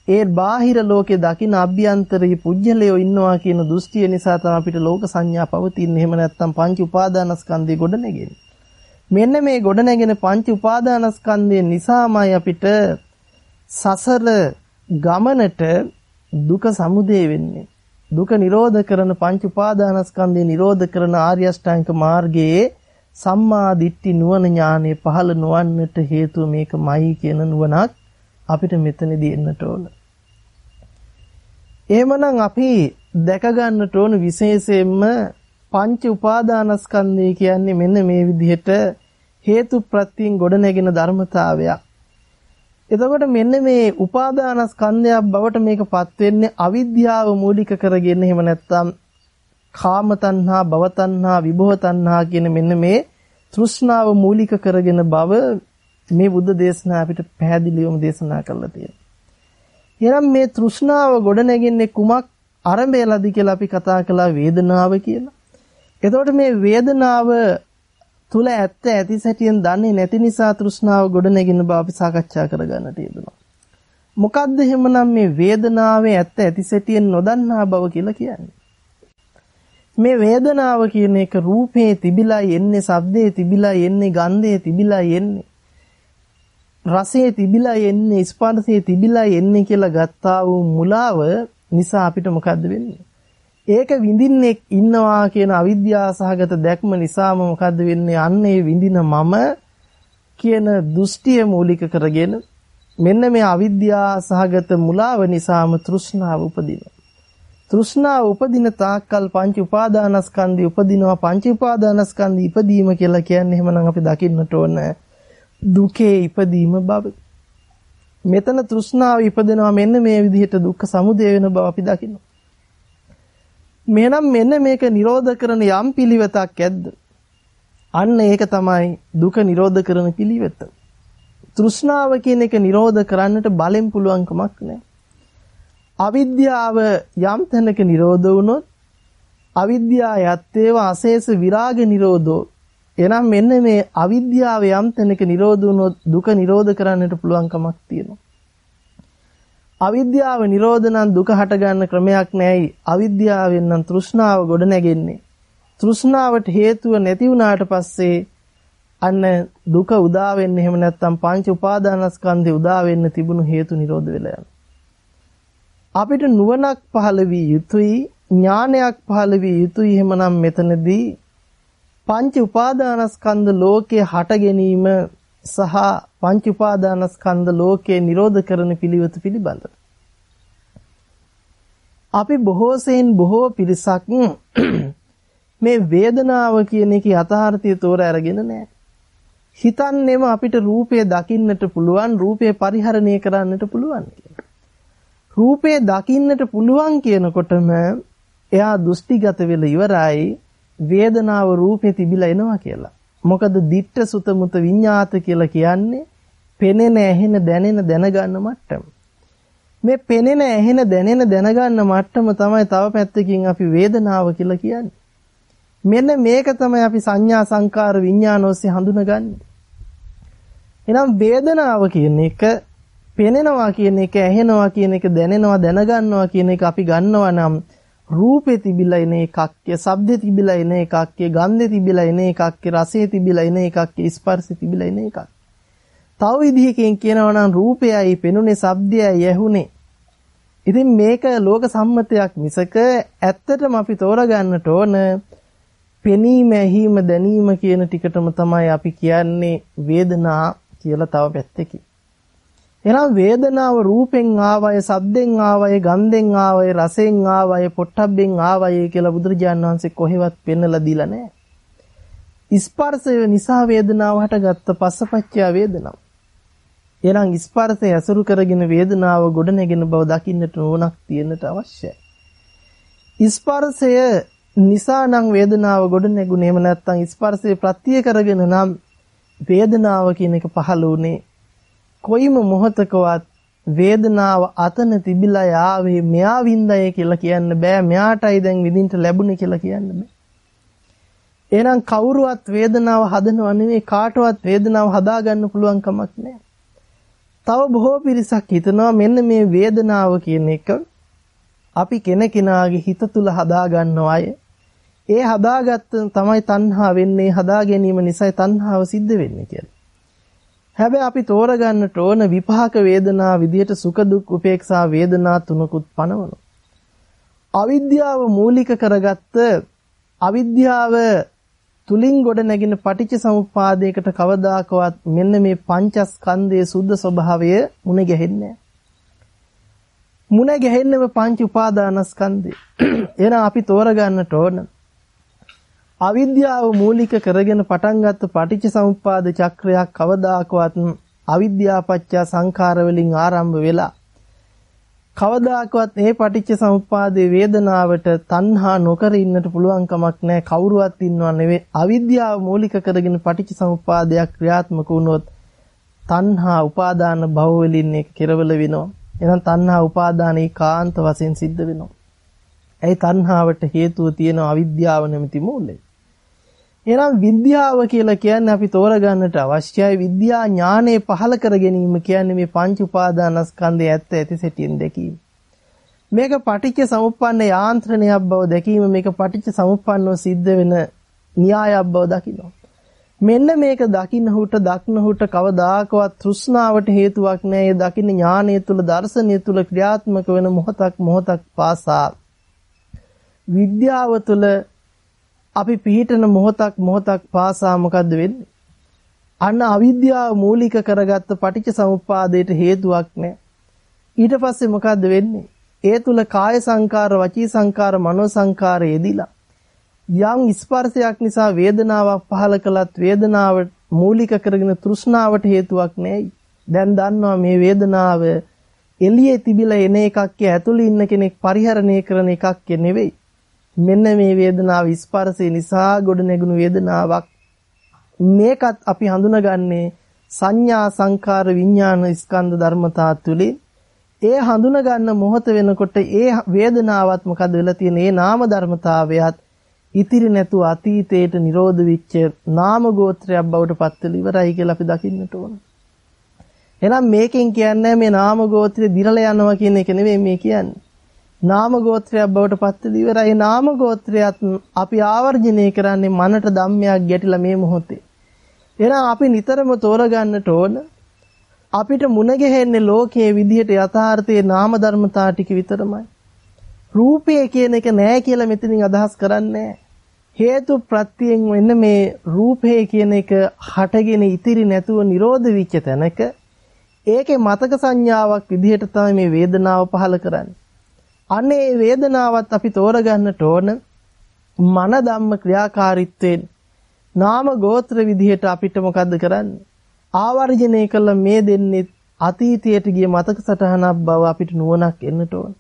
ඒ බාහිර ලෝකේ දකින අභ්‍යන්තරයේ පුජ්‍යලයෝ ඉන්නවා කියන දෘෂ්ටිය නිසා තමයි අපිට ලෝක සංඥා පවතින්නේ. එහෙම නැත්නම් පංච උපාදානස්කන්ධය ගොඩනගෙන්නේ. මෙන්න මේ ගොඩනැගෙන පංච උපාදානස්කන්ධය නිසාමයි අපිට සසර ගමනට දුක සමුදේ වෙන්නේ. දුක නිරෝධ කරන පංච උපාදානස්කන්ධය නිරෝධ කරන ආර්ය අෂ්ටාංග මාර්ගයේ සම්මා දිට්ඨි නුවණ ඥානෙ පහළ නොවන්නට හේතුව මේකමයි කියන නුවණක් අපිට මෙතනදී එන්නට ඕන. එහෙමනම් අපි දැක ගන්නට ඕන විශේෂයෙන්ම පංච උපාදානස්කන්ධය කියන්නේ මෙන්න මේ විදිහට හේතු ප්‍රත්‍යයෙන් ගොඩනැගෙන ධර්මතාවයක්. එතකොට මෙන්න මේ උපාදානස්කන්ධයක් බවට මේකපත් වෙන්නේ අවිද්‍යාව මූලික කරගෙන එහෙම නැත්නම් කාම තණ්හා, භව තණ්හා, විභව තණ්හා කියන මෙන්න මේ තෘෂ්ණාව මූලික කරගෙන බව මේ බුද්ධ දේශනා අපිට පැහැදිලිවම දේශනා කරලා තියෙනවා. එහෙනම් මේ තෘෂ්ණාව ගොඩනැගෙන්නේ කුමක් අරඹයලාද කියලා අපි කතා කළා වේදනාව කියලා. එතකොට මේ වේදනාව තුල ඇත්ත ඇති සැටියෙන් දන්නේ නැති නිසා තෘෂ්ණාව ගොඩනැගෙන බව අපි සාකච්ඡා කරගන්නට යෙදුණා. මොකද්ද එහෙමනම් මේ වේදනාවේ ඇත්ත ඇති සැටියෙන් නොදන්නා බව කියලා කියන්නේ? මේ වේදනාව කියන එක රූපේ තිබිලා එන්නේ, ශබ්දේ තිබිලා එන්නේ, ගන්ධේ තිබිලා එන්නේ. රසයේ තිබිලා එන්නේ, ස්පර්ශයේ තිබිලා එන්නේ කියලා ගත්තා වූ මුලාව නිසා අපිට මොකද්ද වෙන්නේ? ඒක විඳින්නෙක් ඉන්නවා කියන අවිද්‍යාව සහගත දැක්ම නිසාම මොකද්ද වෙන්නේ? අන්නේ විඳින මම කියන දෘෂ්ටිය මූලික කරගෙන මෙන්න මේ අවිද්‍යාව සහගත මුලාව නිසාම තෘෂ්ණාව උපදිනවා. තෘෂ්ණාව උපදින තාක්කල් පංච උපාදානස්කන්ධي උපදිනවා පංච උපාදානස්කන්ධي ඉපදීම කියලා කියන්නේ එහෙමනම් අපි දකින්නට ඕන දුකේ ඉපදීම බව. මෙතන තෘෂ්ණාව ඉපදෙනවා මෙන්න මේ විදිහට දුක්ඛ සමුදය වෙන බව අපි දකිනවා. මෙහෙනම් මෙන්න මේක නිරෝධ කරන යම් පිළිවෙතක් ඇද්ද? අන්න ඒක තමයි දුක නිරෝධ කරන පිළිවෙත. තෘෂ්ණාව කියන එක නිරෝධ කරන්නට බලෙන් පුළුවන් කමක් නැහැ. අවිද්‍යාව යම් තැනක නිරෝධ වුණොත් අවිද්‍යාව යත්තේව අශේෂ විරාග නිරෝධෝ එනම් මෙන්න මේ අවිද්‍යාව යම් තැනක නිරෝධ වුණොත් දුක නිරෝධ කරන්නට පුළුවන් කමක් තියෙනවා. අවිද්‍යාව නිරෝධ නම් දුක හට ගන්න ක්‍රමයක් නැහැයි අවිද්‍යාවෙන් නම් තෘෂ්ණාව ගොඩ නැගෙන්නේ තෘෂ්ණාවට හේතුව නැති වුණාට පස්සේ අන්න දුක උදා වෙන්නේ එහෙම නැත්නම් පංච උපාදානස්කන්ධය උදා වෙන්න තිබුණු හේතු නිරෝධ වෙලා යනවා. අපිට නුවණක් පහළ විය යුතුයි ඥානයක් පහළ විය යුතුයි. එහෙමනම් මෙතනදී පංච උපාදානස්කන්ධ ලෝකයේ හට ගැනීම සහ පංච උපාදානස්කන්ධ ලෝකයේ නිරෝධ කරන පිළිවෙත පිළිබඳ අපි බොහෝ සෙයින් බොහෝ පිරිසක් මේ වේදනාව කියන එකේ යථාර්ථය තෝර අරගෙන නැහැ. හිතන්නේම අපිට රූපය දකින්නට පුළුවන් රූපය පරිහරණය කරන්නට පුළුවන් රූපය දකින්නට පුළුවන් කියනකොටම එයා දෘෂ්ටිගත වෙලා ඉවරයි වේදනාව රූපේ තිබිලා එනවා කියලා. මොකද ditta sutta muta විඤ්ඤාත කියලා කියන්නේ පෙනෙන ඇහෙන දැනෙන දැනගන්න මට්ටම. මේ පෙනෙන ඇහෙන දැනෙන දැනගන්න මට්ටම තමයි තව පැත්තකින් අපි වේදනාව කියලා කියන්නේ. මෙන්න මේක තමයි අපි සංඥා සංකාර විඥාන ඔස්සේ හඳුනගන්නේ. එහෙනම් වේදනාව කියන එක පෙනෙනවා කියන එක ඇහෙනවා කියන එක දැනෙනවා දැනගන්නවා කියන එක අපි ගන්නවා නම් රූපේ තිබිලා එන එකක්ය, ශබ්දේ තිබිලා එන එකක්ය, ගන්ධේ තිබිලා එන එකක්ය, රසයේ තිබිලා එන එකක්ය, ස්පර්ශේ තිබිලා එන එකක්. තව විදිහකින් කියනවා නම් රූපයයි, පෙනුනේ, ශබ්දයයි, ඇහුනේ. ඉතින් මේක ලෝක සම්මතයක් මිසක ඇත්තටම අපි තෝරගන්නට ඕන පෙනීම, ඇහිම, දැනීම කියන ටිකටම තමයි අපි කියන්නේ වේදනා කියලා තව පැත්තකින්. එහෙනම් වේදනාව රූපෙන් ආවය, සද්දෙන් ආවය, ගන්ධෙන් ආවය, රසෙන් ආවය, පොට්ටබ්බෙන් ආවය කියලා බුදුරජාණන් වහන්සේ කොහෙවත් පෙන්නලා දීලා නැහැ. ස්පර්ශය නිසා වේදනාව හටගත්ත පස්සපච්චය වේදනාව. එහෙනම් ස්පර්ශය අසුරු කරගෙන වේදනාව ගොඩනැගෙන බව දකින්නට ඕනක් තියෙන්නට අවශ්‍යයි. ස්පර්ශය නිසා නම් වේදනාව ගොඩ නැගුණේම නැත්නම් ස්පර්ශය ප්‍රත්‍ය කරගෙන නම් වේදනාව කියන එක පහළ වුණේ කොයිම මොහතකවත් වේදනාව අතන තිබිලා යාවේ මෙයා වින්දය කියලා කියන්න බෑ. මෙයාටයි දැන් විඳින්න ලැබුණේ කියලා කියන්න බෑ. එහෙනම් කවුරුවත් වේදනාව හදනව නෙවෙයි කාටවත් වේදනාව හදාගන්න පුළුවන් කමක් නෑ. තව බොහෝ පිරිසක් හිතනවා මෙන්න මේ වේදනාව කියන එක අපි කෙනකෙනාගේ හිත තුල හදාගන්නව අය. ඒ හදාගත්ත තමයි තණ්හා වෙන්නේ හදා ගැනීම නිසායි තණ්හාව සිද්ධ වෙන්නේ කියලා. හැබැයි අපි තෝරගන්නට ඕන විපාක වේදනා විදියට සුඛ දුක් උපේක්ෂා වේදනා තුනකුත් පනවනවා. අවිද්‍යාව මූලික කරගත්ත අවිද්‍යාව තුලින් ගොඩ නැගින පටිච්ච සමුප්පාදයකට කවදාකවත් මෙන්න මේ පංචස්කන්ධයේ සුද්ධ ස්වභාවය මුණ ගැහෙන්නේ නැහැ. මුණ ගැහෙන්නම පංච උපාදානස්කන්ධය. එහෙනම් අපි තෝරගන්නට ඕන අවිද්‍යාව මූලික කරගෙන පටන් ගත්ත පටිච්ච සමුප්පාද චක්‍රයක් කවදාකවත් අවිද්‍යාපච්චා සංඛාර වලින් ආරම්භ වෙලා කවදාකවත් මේ පටිච්ච සමුප්පාදේ වේදනාවට තණ්හා නොකර ඉන්නට පුළුවන් කමක් නැහැ. කවුරුවත් ඉන්නව නෙවෙයි. අවිද්‍යාව මූලික කරගෙන පටිච්ච සමුප්පාදයක් ක්‍රියාත්මක වුණොත් තණ්හා උපාදාන භව වලින් ඒක කෙරවල වෙනවා. එහෙනම් තණ්හා උපාදාන ඒකාන්ත වශයෙන් සිද්ධ වෙනවා. ඒ තණ්හාවට හේතුව තියෙන අවිද්‍යාව නැමැති මූලය. එහෙනම් විද්‍යාව කියලා කියන්නේ අපි තෝරගන්නට අවශ්‍යයි විද්‍යා ඥානය පහල කර ගැනීම කියන්නේ මේ පංච උපාදානස්කන්ධය ඇත්ත ඇති සැටියෙන් දැකීම. මේක පටිච්ච සමුප්පන්න යාන්ත්‍රණයක් බව දැකීම මේක පටිච්ච සමුප්පන්නව සිද්ධ වෙන න්‍යායක් බව දකිනවා. මෙන්න මේක දකින්නහුට දක්නහුට කවදාකවත් තෘෂ්ණාවට හේතුවක් නැහැ. ඒ දකින්න ඥානය තුල දර්ශනය තුල ක්‍රියාත්මක වෙන මොහොතක් මොහොතක් පාසා විද්‍යාව තුළ අපි පිහිටන මොහොතක් මොහොතක් පාසා මොකද්ද වෙන්නේ? අන්න අවිද්‍යාව මූලික කරගත්ත පටිච්ච සමුප්පාදයට හේතුවක් නැහැ. ඊට පස්සේ මොකද්ද වෙන්නේ? ඒ තුල කාය සංකාර, වචී සංකාර, මනෝ සංකාර යෙදිලා යම් ස්පර්ශයක් නිසා වේදනාවක් පහළ කළත් වේදනාව මූලික කරගෙන තෘෂ්ණාවට හේතුවක් නැයි. දැන් දන්නවා මේ වේදනාව එළියේ තිබිලා එන එකක් ඇතුළේ ඉන්න කෙනෙක් පරිහරණය කරන එකක් නෙවෙයි. මෙන්න මේ වේදනාව ස්පර්ශය නිසා ගොඩ නැගුණු වේදනාවක් මේකත් අපි හඳුනගන්නේ සංඥා සංකාර විඥාන ස්කන්ධ ධර්මතා තුලින් ඒ හඳුන ගන්න මොහොත වෙනකොට ඒ වේදනාවත් මොකද වෙලා තියෙන්නේ ඒ නාම ධර්මතාවයත් ඉතිරි නැතුව අතීතයට නිරෝධ වෙච්ච නාම ගෝත්‍රයක් බවට පත් වෙලා ඉවරයි කියලා අපි දකින්නට ඕන. එහෙනම් මේකෙන් කියන්නේ මේ නාම ගෝත්‍රය දිරලා යනවා කියන එක නෙවෙයි මේ කියන්නේ. නාම ගෝත්‍රයක් බවට පත් වෙලා ඉවරයි. නාම ගෝත්‍රයත් අපි ආවර්ජනය කරන්නේ මනට ධම්මයක් ගැටිලා මේ මොහොතේ. එහෙනම් අපි නිතරම තෝරගන්නට ඕන අපිට මුණ ගැහෙන්නේ ලෝකයේ විදිහට යථාර්ථයේ නාම ධර්මතා ටික විතරමයි. රූපය කියන එක නෑ කියලා මෙතනින් අදහස් කරන්නේ හේතු ප්‍රත්‍යයෙන් වෙන්න මේ රූපය කියන එක හටගෙන ඉතිරි නැතුව නිරෝධ වෙච්ච තැනක ඒකේ මතක සංඥාවක් විදිහට තමයි මේ වේදනාව පහළ කරන්නේ. අනේ වේදනාවත් අපි තෝරගන්නට ඕන මන ධම්ම ක්‍රියාකාරීත්වයෙන් නාම ගෝත්‍ර විදිහට අපිට මොකද්ද කරන්නේ? ආවර්ජනය කළ මේ දෙන්නේ අතීතයට ගිය මතක සටහනක් බව අපිට නුවණක් එන්නට ඕන.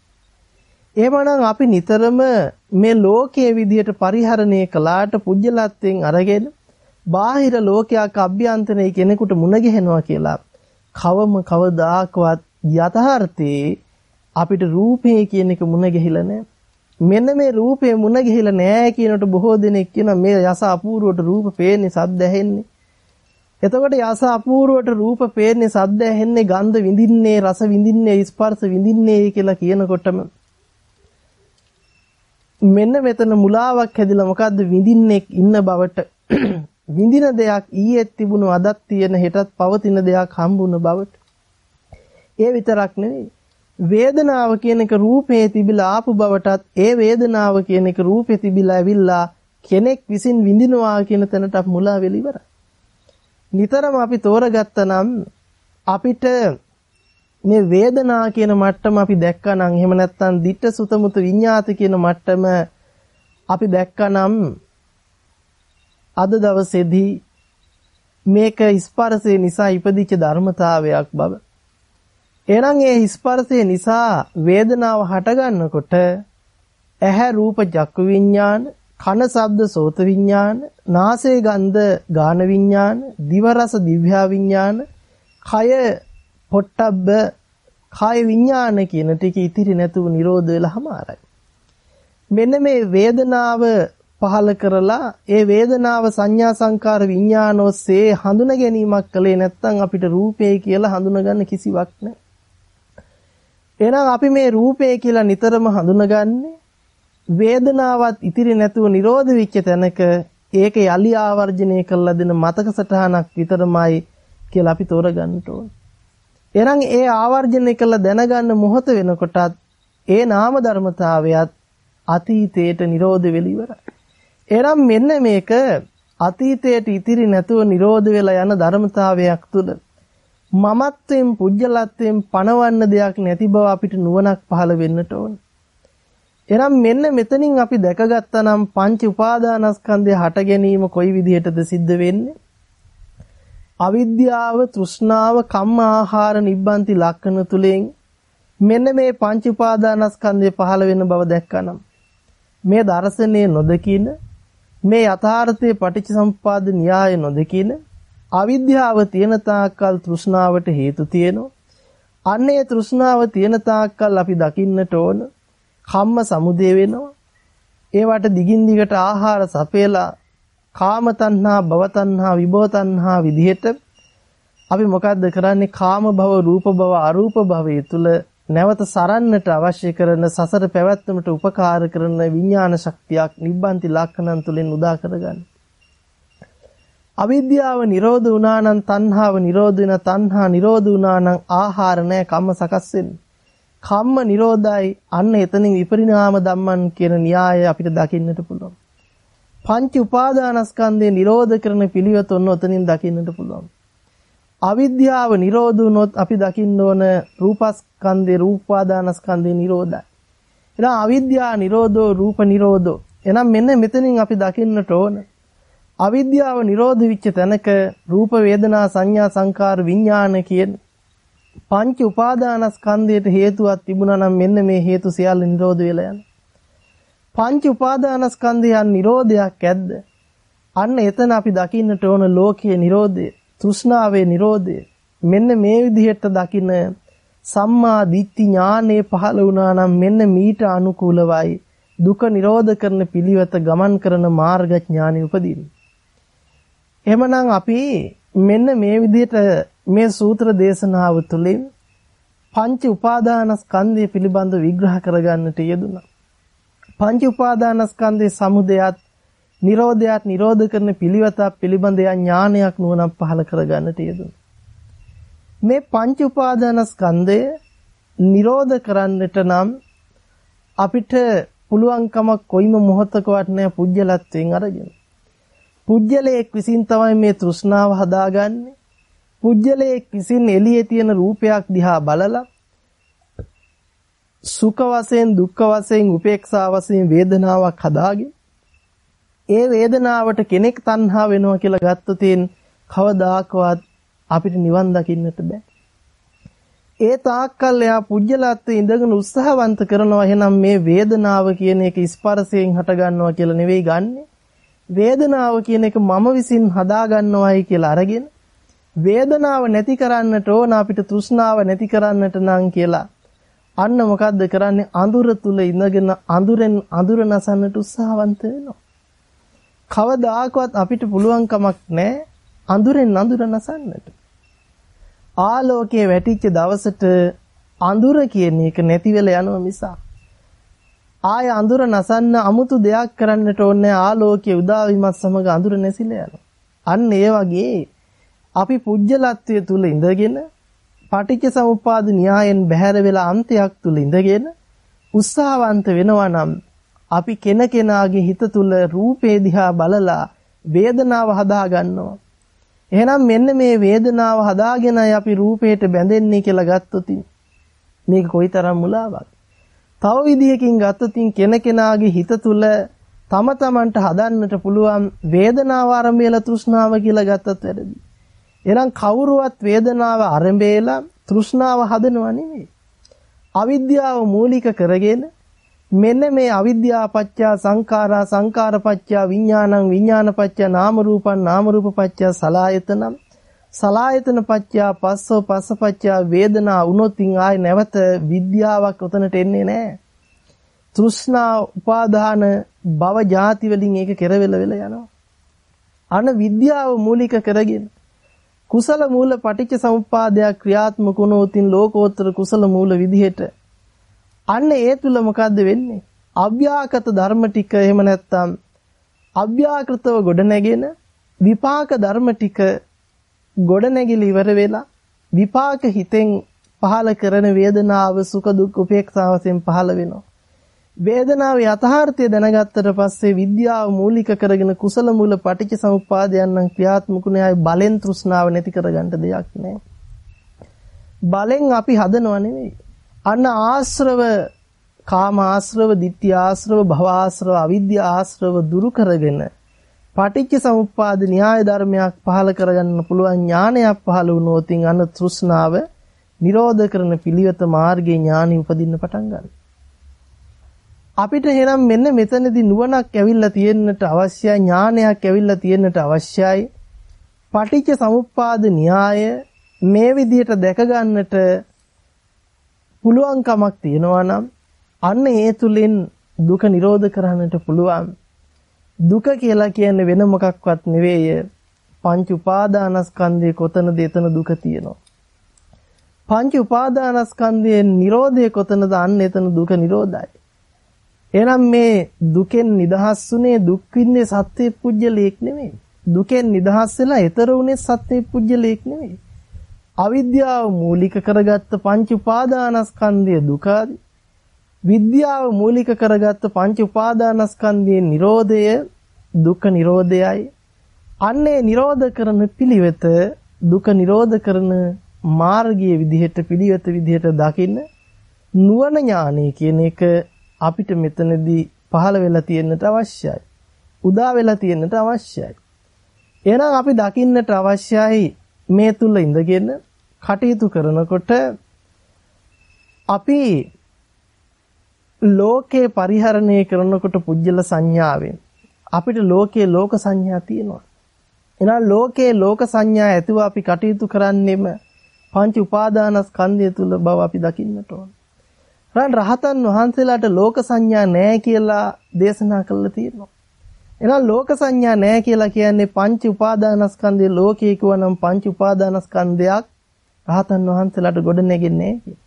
එහෙමනම් අපි නිතරම මේ ලෝකයේ විදිහට පරිහරණය කළාට පුජ්‍යලත්වෙන් අරගෙන බාහිර ලෝකයක් අභ්‍යන්තරයේ කෙනෙකුට මුණ ගැහෙනවා කියලා කවම කවදාකවත් යථාර්ථයේ අපිට රූපේ කියන එක මුණ ගැහිලා නැහැ. මෙන්න මේ රූපේ මුණ ගැහිලා නැහැ කියනට බොහෝ දෙනෙක් කියන මේ යස අපූර්වට රූප පේන්නේ සද්ද ඇහෙන්නේ. එතකොට යස අපූර්වට රූප පේන්නේ සද්ද ඇහෙන්නේ ගන්ධ විඳින්නේ රස විඳින්නේ ස්පර්ශ විඳින්නේ කියලා කියනකොටම මෙන්න මෙතන මුලාවක් හැදිලා මොකද්ද විඳින්නේ ඉන්න බවට විඳින දෙයක් ඊයේත් තිබුණු අදත් තියෙන හෙටත් පවතින දෙයක් හම්බුන බවට ඒ විතරක් නෙවෙයි වේදනාව කියන එක රූපේ තිබිලා ආපු බවටත් ඒ වේදනාව කියන එක රූපේ තිබිලා ඇවිල්ලා කෙනෙක් විසින් විඳිනවා කියන තැනට මුලා වෙලා ඉවරයි. නිතරම අපි තෝරගත්තා නම් අපිට මේ වේදනා කියන මට්ටම අපි දැක්කනම් එහෙම නැත්නම් ditta sutamutu විඤ්ඤාත කියන මට්ටම අපි දැක්කනම් අද දවසේදී මේක ස්පර්ශය නිසා ඉපදිච්ච ධර්මතාවයක් බව. එහෙනම් ඒ ස්පර්ශය නිසා වේදනාව හටගන්නකොට ඇහැ රූප චක්කු විඤ්ඤාණ, කන ශබ්ද සෝත විඤ්ඤාණ, නාසය ගන්ධ ගාන විඤ්ඤාණ, දිව රස දිව්‍යා විඤ්ඤාණ, කය පොට්ටබ්බ කාය විඥාන කියන ටික ඉතිරි නැතුව නිරෝධ වෙලාමාරයි. මෙන්න මේ වේදනාව පහල කරලා ඒ වේදනාව සංඥා සංකාර විඥාන ඔස්සේ හඳුන ගැනීමක් කළේ නැත්නම් අපිට රූපේ කියලා හඳුනගන්න කිසිවක් නැහැ. එහෙනම් අපි මේ රූපේ කියලා නිතරම හඳුනගන්නේ වේදනාවත් ඉතිරි නැතුව නිරෝධ වෙච්ච තැනක ඒක යලි ආවර්ජනය කළා දෙන මතක සටහනක් විතරමයි කියලා අපි තෝරගන්න ඕනේ. එහෙනම් ඒ ආවර්ජනය කළ දැනගන්න මොහොත වෙනකොටත් ඒ නාම ධර්මතාවයත් අතීතයට නිරෝධ වෙලා ඉවරයි. එහෙනම් මෙන්න මේක අතීතයට ඉතිරි නැතුව නිරෝධ වෙලා යන ධර්මතාවයක් තුල මමත්වයෙන් පුජ්‍යලත්වයෙන් පණවන්න දෙයක් නැති බව අපිට නුවණක් පහළ වෙන්නට ඕන. එහෙනම් මෙන්න මෙතනින් අපි දැකගත්තා නම් පංච උපාදානස්කන්ධය හට ගැනීම කොයි විදිහටද සිද්ධ වෙන්නේ? අවිද්‍යාව, තෘෂ්ණාව, කම්ම ආහාර නිබ්බන්ති ලක්ෂණ තුලින් මෙන්න මේ පංච උපාදානස්කන්ධය පහළ වෙන බව දැක්කනම් මේ දර්ශනයේ නොදකින මේ යථාර්ථයේ පටිච්චසමුපාද න්‍යාය නොදකින අවිද්‍යාව තියෙන තාක්කල් තෘෂ්ණාවට හේතු තියෙනවා. අන්නේ තෘෂ්ණාව තියෙන තාක්කල් අපි දකින්නට ඕන කම්ම සමුදේ වෙනවා. ඒවට දිගින් දිගට ආහාර සපයලා කාම තණ්හා, භව තණ්හා, විභව තණ්හා විදිහට අපි මොකද්ද කරන්නේ? කාම භව, රූප භව, අරූප භවයේ තුල නැවත සරන්නට අවශ්‍ය කරන සසර පැවැත්මට උපකාර කරන විඥාන ශක්තියක් නිබ්බන්ති ලක්ෂණන් තුලින් උදා කරගන්න. අවිද්‍යාව නිරෝධ වුණා නම් තණ්හාව නිරෝධ වෙන තණ්හා නිරෝධ වුණා නම් ආහාර නැහැ කම්ම සකස් වෙන්නේ. කම්ම නිරෝධයි අන්න එතනින් විපරිණාම ධම්මන් කියන න්‍යාය අපිට දකින්නට පුළුවන්. පංච උපාදානස්කන්ධය නිරෝධ කරන පිළිවෙත ඔන්න ඔතනින් දකින්නට පුළුවන්. අවිද්‍යාව නිරෝධ වුණොත් අපි දකින්න ඕන රූපස්කන්ධේ රූපාදානස්කන්ධේ නිරෝධයි. එහෙනම් අවිද්‍යාව නිරෝධෝ රූප නිරෝධෝ. එහෙනම් මෙන්න මෙතනින් අපි දකින්නට ඕන. අවිද්‍යාව නිරෝධ වෙච්ච තැනක රූප වේදනා සංඥා සංකාර විඥාන කියන පංච උපාදානස්කන්ධයට හේතුවක් තිබුණා නම් මෙන්න මේ හේතු සියල්ල නිරෝධ වෙලා යනවා. පංච උපාදානස්කන්ධයන් නිරෝධයක් ඇද්ද? අන්න එතන අපි දකින්නට ඕන ලෝකයේ නිරෝධය, තෘෂ්ණාවේ නිරෝධය. මෙන්න මේ විදිහට දකින්න සම්මා දිට්ඨි ඥානෙ පහළ වුණා නම් මෙන්න මීට අනුකූලවයි දුක නිරෝධ කරන පිළිවෙත ගමන් කරන මාර්ග ඥානෙ උපදින්නේ. එහෙමනම් අපි මෙන්න මේ විදිහට මේ සූත්‍ර දේශනාව තුළින් පංච උපාදානස්කන්ධය පිළිබඳ විග්‍රහ කරගන්නට යෙදුණා. පංච උපාදානස්කන්ධයේ සමුදයත් නිරෝධයත් නිරෝධ කරන පිළිවෙතක් පිළිබඳ ඥානයක් නුවණක් පහළ කරගන්නට යෙදුණා. මේ පංච උපාදානස්කන්ධය නිරෝධ කරන්නට නම් අපිට පුළුවන්කමක් කොයිම මොහොතකවත් නැහැ පුජ්‍යලත්වයෙන් අරගෙන. පුජ්‍යලයක් විසින් තමයි මේ තෘෂ්ණාව හදාගන්නේ. පුජ්‍යලයක් විසින් එළියේ තියෙන රූපයක් දිහා බලලා සුඛ වශයෙන් දුක්ඛ වශයෙන් උපේක්ෂා වශයෙන් වේදනාවක් හදාගෙන ඒ වේදනාවට කෙනෙක් තණ්හා වෙනවා කියලා ගත්තොතින් කවදාකවත් අපිට නිවන් දකින්නට බෑ. ඒ තාක්කල් එයා පුජ්‍යලත්වයේ ඉඳගෙන උත්සාහවන්ත කරනවා එහෙනම් මේ වේදනාව කියන එක ස්පර්ශයෙන් හට ගන්නවා කියලා නෙවෙයි ගන්නෙ. වේදනාව කියන එක මම විසින් හදා ගන්නවයි කියලා අරගෙන වේදනාව නැති කරන්නට ඕන අපිට තෘෂ්ණාව නැති කරන්නට නම් කියලා අන්න මොකද්ද කරන්නේ අඳුර තුල ඉඳගෙන අඳුරෙන් අඳුර නසන්නට උත්සාහවන්ත වෙනවා. කවදාකවත් අපිට පුළුවන් කමක් නැහැ අඳුරෙන් අඳුර නසන්නට. ආලෝකයේ වැටිච්ච දවසට අඳුර කියන එක නැති වෙලා යනවා මිසක් ආය අඳුර නසන්න 아무තු දෙයක් කරන්නට ඕනේ ආලෝකයේ උදා වීමත් සමග අඳුර නැසිලා යනවා. අන්න ඒ වගේ අපි පුජ්‍යලත්වයේ තුල ඉඳගෙන පටිච්ච සමුප්පාද න්‍යායෙන් බැහැර වෙලා අන්තයක් තුල ඉඳගෙන උත්සාහවන්ත වෙනවා නම් අපි කෙනකෙනාගේ හිත තුල රූපේ දිහා බලලා වේදනාව හදා ගන්නවා. එහෙනම් මෙන්න මේ වේදනාව හදාගෙනයි අපි රූපයට බැඳෙන්නේ කියලා ගත්තොත් මේක කොයිතරම් මුලාවක්. තව විදිහකින් ගත්තොත් කෙනකෙනාගේ හිත තුල තම තමන්ට හදන්නට පුළුවන් වේදනාව ආරම්භයලා තෘෂ්ණාව කියලා ගත්තත් වැරදි. එහෙනම් කවුරුවත් වේදනාව ආරම්භයලා තෘෂ්ණාව හදනව නෙමෙයි. අවිද්‍යාව මූලික කරගෙන මෙන්න මේ අවිද්‍යාව පත්‍ය සංඛාරා සංඛාර පත්‍ය විඥානං විඥාන පත්‍ය නාම රූපං නාම රූප පත්‍ය සලායතනම් සලායතන පත්‍ය පස්සෝ පස්ස පත්‍ය වේදනා උනොතින් ආය නැවත විද්‍යාවක් උතනට එන්නේ නැහැ. තෘෂ්ණා උපාදාන භව ಜಾති වලින් ඒක කෙරවෙල වෙලා යනවා. අන විද්‍යාව මූලික කරගෙන කුසල මූල පටිච්ච සමුප්පාදයක් ක්‍රියාත්මක වුණොතින් ලෝකෝත්තර කුසල මූල විදිහට අන්න ඒ තුල මොකද්ද වෙන්නේ? අව්‍යාකත ධර්ම ටික එහෙම නැත්නම් අව්‍යාකෘතව ගොඩනැගෙන විපාක ධර්ම ටික ගොඩනැගිලි ඉවර වෙලා විපාක හිතෙන් පහල කරන වේදනාව සුඛ දුක් උපේක්ෂා වශයෙන් පහල වෙනවා. වේදනාවේ යථාර්ථය දැනගත්තට පස්සේ විද්‍යාව මූලික කරගෙන කුසල මූල පටිච්ච සමුප්පාදයන් නම් ක්‍රියාත්මකුනේ ආයි බලෙන් තෘෂ්ණාව නැති කරගන්න දෙයක් නෑ. බලෙන් අපි හදනව නෙවෙයි. අන්න ආශ්‍රව කාම ආශ්‍රව, ditthi ආශ්‍රව, භව ආශ්‍රව, අවිද්‍යා ආශ්‍රව දුරු කරගෙන පටිච්ච සමුප්පාද න්‍යාය ධර්මයක් පහල කරගන්න පුළුවන් ඥානයක් පහල වුණොත් අන්න තෘෂ්ණාව නිරෝධ කරන පිළිවෙත මාර්ගයේ ඥානෙ උපදින්න පටන් ගන්නවා. අපිට එහෙනම් මෙන්න මෙතනදී නුවණක් ඇවිල්ලා තියෙන්නට අවශ්‍යයි ඥානයක් ඇවිල්ලා තියෙන්නට අවශ්‍යයි. පටිච්ච සමුප්පාද න්‍යාය මේ විදිහට දැක ගන්නට පුළුවන්කමක් තියෙනවා නම් අන්න ඒ තුලින් දුක නිරෝධ කරන්නට පුළුවන්. දුක කියලා කියන්නේ වෙන මොකක්වත් නෙවෙයි. පංච උපාදානස්කන්ධයේ කොතනද එතන දුක තියෙනවා. පංච උපාදානස්කන්ධයේ Nirodhe කොතනද අන්න එතන දුක නිරෝධයි. එහෙනම් මේ දුකෙන් නිදහස්ුනේ දුක් විඳේ සත්‍ය පුජ්‍යලයක් නෙමෙයි. දුකෙන් නිදහස් වෙලා ඊතර උනේ සත්‍ය පුජ්‍යලයක් නෙමෙයි. අවිද්‍යාව මූලික කරගත්ත පංච උපාදානස්කන්ධය දුකාදී විද්‍යාව මූලික කරගත්ත පංච උපාදානස්කන්ධයේ Nirodhaය දුක්ඛ Nirodhayයි අන්නේ නිරෝධ කරන පිළිවෙත දුක නිරෝධ කරන මාර්ගයේ විදිහට පිළිවෙත විදිහට දකින්න නුවණ ඥානය කියන එක අපිට මෙතනදී පහළ වෙලා තියෙන්නට අවශ්‍යයි. උදා වෙලා තියෙන්නට අවශ්‍යයි. එහෙනම් අපි දකින්නට අවශ්‍යයි මේ තුල ඉඳගෙන කටයුතු කරනකොට අපි ලෝකේ පරිහරණය කරනකොට පුජ්‍යල සංඥාවෙන් අපිට ලෝකයේ ලෝක සංඥා තියෙනවා. එහෙනම් ලෝකයේ ලෝක සංඥා ඇතුව අපි කටයුතු කරන්නෙම පංච උපාදානස්කන්ධය තුල බව අපි දකින්නට ඕන. රන් රහතන් වහන්සේලාට ලෝක සංඥා නැහැ කියලා දේශනා කළා තියෙනවා. එහෙනම් ලෝක සංඥා නැහැ කියලා කියන්නේ පංච උපාදානස්කන්ධයේ ලෝකයේ කියවනම් පංච උපාදානස්කන්ධයක් රහතන් වහන්සේලාට ගොඩ නැගෙන්නේ නැහැ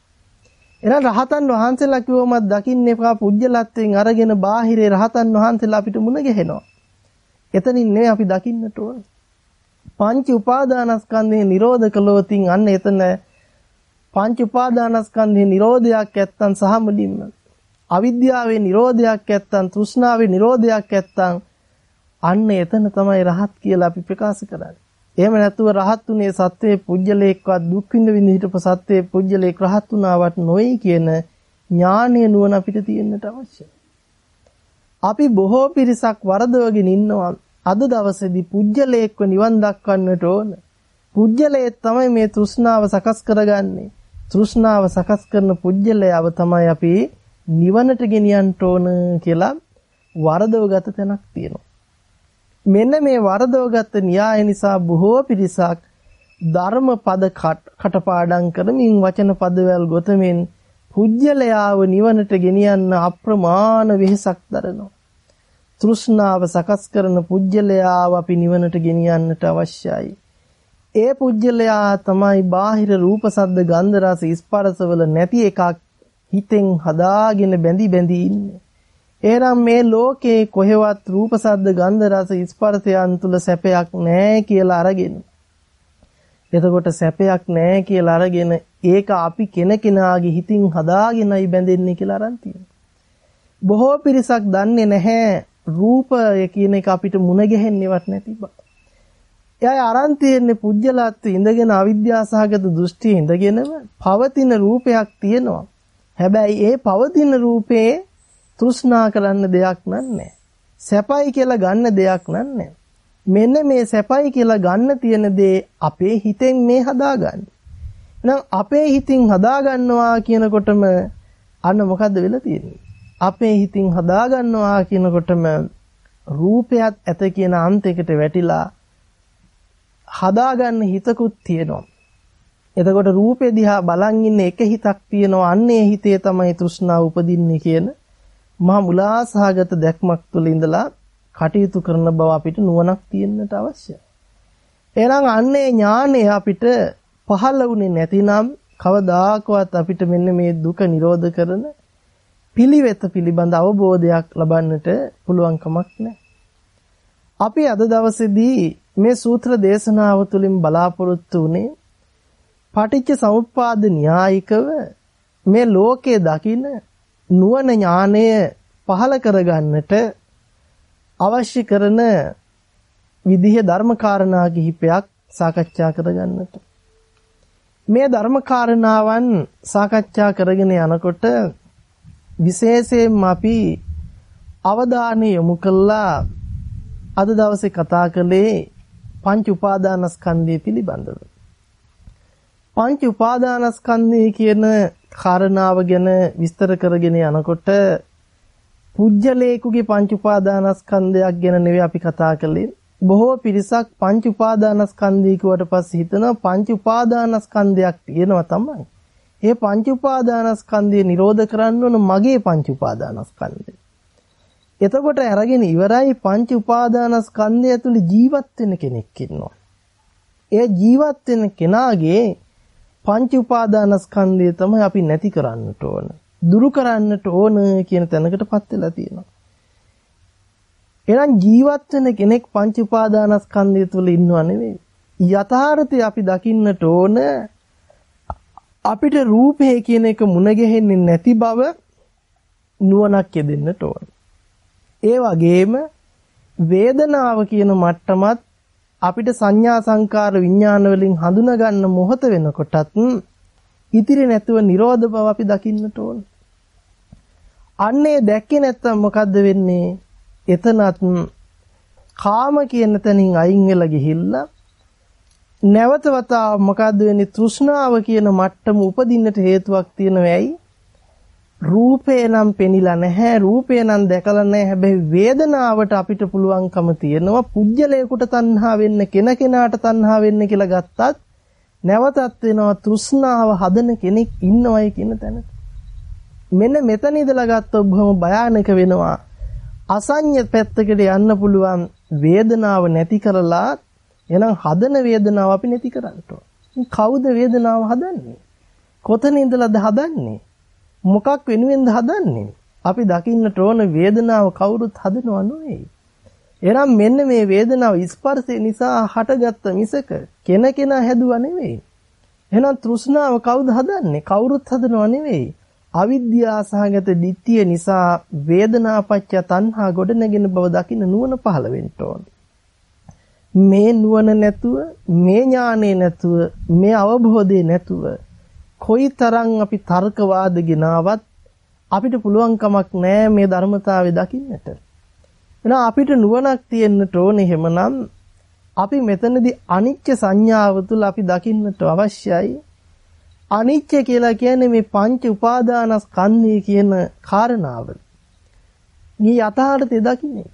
එහෙනම් රහතන් වහන්සේලා කිව්වම දකින්න එපා පුජ්‍යලත්වයෙන් අරගෙන බාහිරේ රහතන් වහන්සේලා අපිට මුණ ගැහෙනවා. එතනින් නෙවෙයි අපි දකින්නට ඕනේ. පංච උපාදානස්කන්ධේ නිරෝධ කළොතින් අන්න එතන පංච උපාදානස්කන්ධේ නිරෝධයක් ඇත්තන් සහ මුලින්ම අවිද්‍යාවේ නිරෝධයක් ඇත්තන් තෘෂ්ණාවේ නිරෝධයක් ඇත්තන් අන්න එතන තමයි රහත් කියලා අපි ප්‍රකාශ කරන්නේ. එහෙම නැතුව රහත් උනේ සත්වයේ පුජ්‍යලේක්වත් දුක් විඳ විඳ හිටපු සත්වයේ පුජ්‍යලේක් රහත් වුණාවත් නොයි කියන ඥානීය නුවණ අපිට තියෙන්නට අවශ්‍යයි. අපි බොහෝ පිරිසක් වරදවගෙන ඉන්නවා අද දවසේදී පුජ්‍යලේක්ව නිවන් දක්වන්නට ඕන. පුජ්‍යලයේ තමයි මේ තෘෂ්ණාව සකස් කරගන්නේ. තෘෂ්ණාව සකස් කරන පුජ්‍යලයව තමයි අපි නිවනට ගෙනියන්න ඕන කියලා වරදවගත තැනක් තියෙනවා. මෙන්න මේ වරදවගත න්‍යාය නිසා බොහෝ පිරිසක් ධර්ම පද කටපාඩම් කරමින් වචන පදවල ගොතමින් පුජ්‍යලයාව නිවනට ගෙනියන්න අප්‍රමාණ වෙහෙසක් දරනවා. තෘෂ්ණාව සකස් කරන පුජ්‍යලයාව අපි නිවනට ගෙනියන්නට අවශ්‍යයි. ඒ පුජ්‍යලයා තමයි බාහිර රූප සද්ද ගන්ධ රස ස්පර්ශවල නැති එකක් හිතෙන් හදාගෙන බැඳි බැඳි ඉන්නේ. එහෙනම් මේ ලෝකේ කොහෙවත් රූප සද්ද ගන්ධ රස ස්පර්ශයන් තුල සැපයක් නැහැ කියලා අරගෙන එතකොට සැපයක් නැහැ කියලා අරගෙන ඒක අපි කෙනකෙනාගේ හිතින් හදාගෙනයි බැඳෙන්නේ කියලා අරන් බොහෝ පිරිසක් දන්නේ නැහැ රූපය කියන එක අපිට මුණ ගැහෙන්නේවත් නැති බව. එයා අරන් තියෙන්නේ පුජ්‍යලත් ඉඳගෙන අවිද්‍යාසහගත දෘෂ්ටි ඉඳගෙනම පවතින රූපයක් තියෙනවා. හැබැයි ඒ පවතින රූපේ තෘෂ්ණා කරන්න දෙයක් නැහැ. සැපයි කියලා ගන්න දෙයක් නැහැ. මෙන්න මේ සැපයි කියලා ගන්න තියෙන දේ අපේ හිතෙන් මේ හදාගන්නේ. එහෙනම් අපේ හිතින් හදාගන්නවා කියනකොටම අන්න මොකද්ද වෙලා තියෙන්නේ? අපේ හිතින් හදාගන්නවා කියනකොටම රූපයත් ඇත කියන අන්තයකට වැටිලා හදාගන්න හිතකුත් තියෙනවා. එතකොට රූපේ දිහා බලන් ඉන්න එක හිතක් තියෙනවා. අන්නේ හිතේ තමයි තෘෂ්ණාව උපදින්නේ කියන මහා මුලාසහගත දැක්මක් තුළ ඉඳලා කටයුතු කරන බව අපිට නුවණක් තියෙන්නට අවශ්‍යයි. එහෙනම් අන්නේ ඥානය අපිට පහළ වුණේ නැතිනම් කවදාකවත් අපිට මෙන්න මේ දුක නිරෝධ කරන පිළිවෙත පිළිබඳ අවබෝධයක් ලබන්නට පුළුවන් කමක් නැහැ. අපි අද දවසේදී මේ සූත්‍ර දේශනාව තුළින් බලාපොරොත්තු වුණේ පටිච්ච සමුප්පාද න්‍යායිකව මේ ලෝකයේ දකින නුවණ ඥානය පහල කරගන්නට අවශ්‍ය කරන විදිහ ධර්මකාරණා කිහිපයක් සාකච්ඡා කරගන්නට මේ ධර්මකාරණාවන් සාකච්ඡා කරගෙන යනකොට විශේෂයෙන්ම අපි අවධානය යොමු කළා අද දවසේ කතා කළේ පංච උපාදානස්කන්ධය පිළිබඳව. පංච උපාදානස්කන්ධය කියන කාරණාව ගැන විස්තර කරගෙන යනකොට පුජ්‍යලේකුගේ පංච උපාදානස්කන්ධයක් ගැන නෙවෙයි අපි කතා කළේ. බොහෝ පිරිසක් පංච උපාදානස්කන්ධය කියවට පස්සේ හිතනවා පංච උපාදානස්කන්ධයක් තියෙනවා තමයි. ඒ පංච උපාදානස්කන්ධය නිරෝධ කරන්න ඕන මගේ පංච උපාදානස්කන්ධය. එතකොට අරගෙන ඉවරයි පංච උපාදානස්කන්ධය ඇතුළේ ජීවත් වෙන කෙනෙක් ඉන්නවා. ඒ ජීවත් වෙන කෙනාගේ පංච උපාදානස්කන්ධය තමයි අපි නැති කරන්නට ඕන. දුරු කරන්නට ඕන කියන තැනකටපත් වෙලා තියෙනවා. එහෙනම් ජීවත් වෙන කෙනෙක් පංච උපාදානස්කන්ධය තුළ ඉන්නව නෙවෙයි. යථාර්ථය අපි දකින්නට ඕන අපිට රූපේ කියන එක මුණ ගැහෙන්නේ නැති බව නුවණක් යෙදෙන්නට ඕන. ඒ වගේම වේදනාව කියන මට්ටමත් අපිට සංඥා සංකාර විඥාන වලින් හඳුනා ගන්න මොහොත වෙනකොටත් ඉතිරි නැතුව Nirodha බව අපි දකින්නට ඕන. අන්නේ දැක්කේ නැත්තම් මොකද්ද වෙන්නේ? එතනත් කාම කියන තැනින් අයින් වෙලා ගිහිල්ලා නැවත වතාව මොකද්ද වෙන්නේ? තෘෂ්ණාව කියන මට්ටම උපදින්නට හේතුවක් තියෙනවා ඇයි? රූපේ නම් පෙනිලා නැහැ රූපේ නම් දැකලා නැහැ. හැබැයි වේදනාවට අපිට පුළුවන්කම තියෙනවා පුජ්‍යලයකට තණ්හා වෙන්න කෙනකෙනාට තණ්හා වෙන්න කියලා ගත්තත් නැවතත් වෙනවා තෘෂ්ණාව හදන කෙනෙක් ඉන්නවයි කියන තැන. මෙන්න මෙතන ඉඳලා ගත්තොත් බොහොම භයානක වෙනවා. අසඤ්ඤ පැත්තකට යන්න පුළුවන් වේදනාව නැති කරලා එහෙනම් හදන වේදනාව අපි නැති කරන්න කවුද වේදනාව හදන්නේ? කොතන ඉඳලාද හදන්නේ? මොකක් වෙනුවෙන්ද හදන්නේ? අපි දකින්නට ඕන වේදනාව කවුරුත් හදනව නෙවෙයි. එනම් මෙන්න මේ වේදනාව ස්පර්ශය නිසා හටගත්ත මිසක කෙනකෙනා හැදුවා නෙවෙයි. එහෙනම් තෘෂ්ණාව කවුද හදන්නේ? කවුරුත් හදනව නෙවෙයි. අවිද්‍යාව සහගත ditthිය නිසා වේදනාපච්ච තණ්හා ගොඩ නැගෙන බව දකින්න නුවණ පහළ වෙන්න ඕන. මේ නුවණ නැතුව, මේ ඥානෙ නැතුව, මේ අවබෝධය නැතුව කොයිතරම් අපි තර්කවාද ගෙනාවත් අපිට පුළුවන් කමක් නැහැ මේ ධර්මතාවය දකින්නට. එහෙනම් අපිට නුවණක් තියෙන්නට ඕනේ එහෙමනම් අපි මෙතනදී අනිච්ච සංඥාව තුළ අපි දකින්නට අවශ්‍යයි. අනිච්ච කියලා කියන්නේ මේ පංච උපාදානස්කන්ධය කියන කාරණාව. මේ යථාර්ථය දකින්න එක.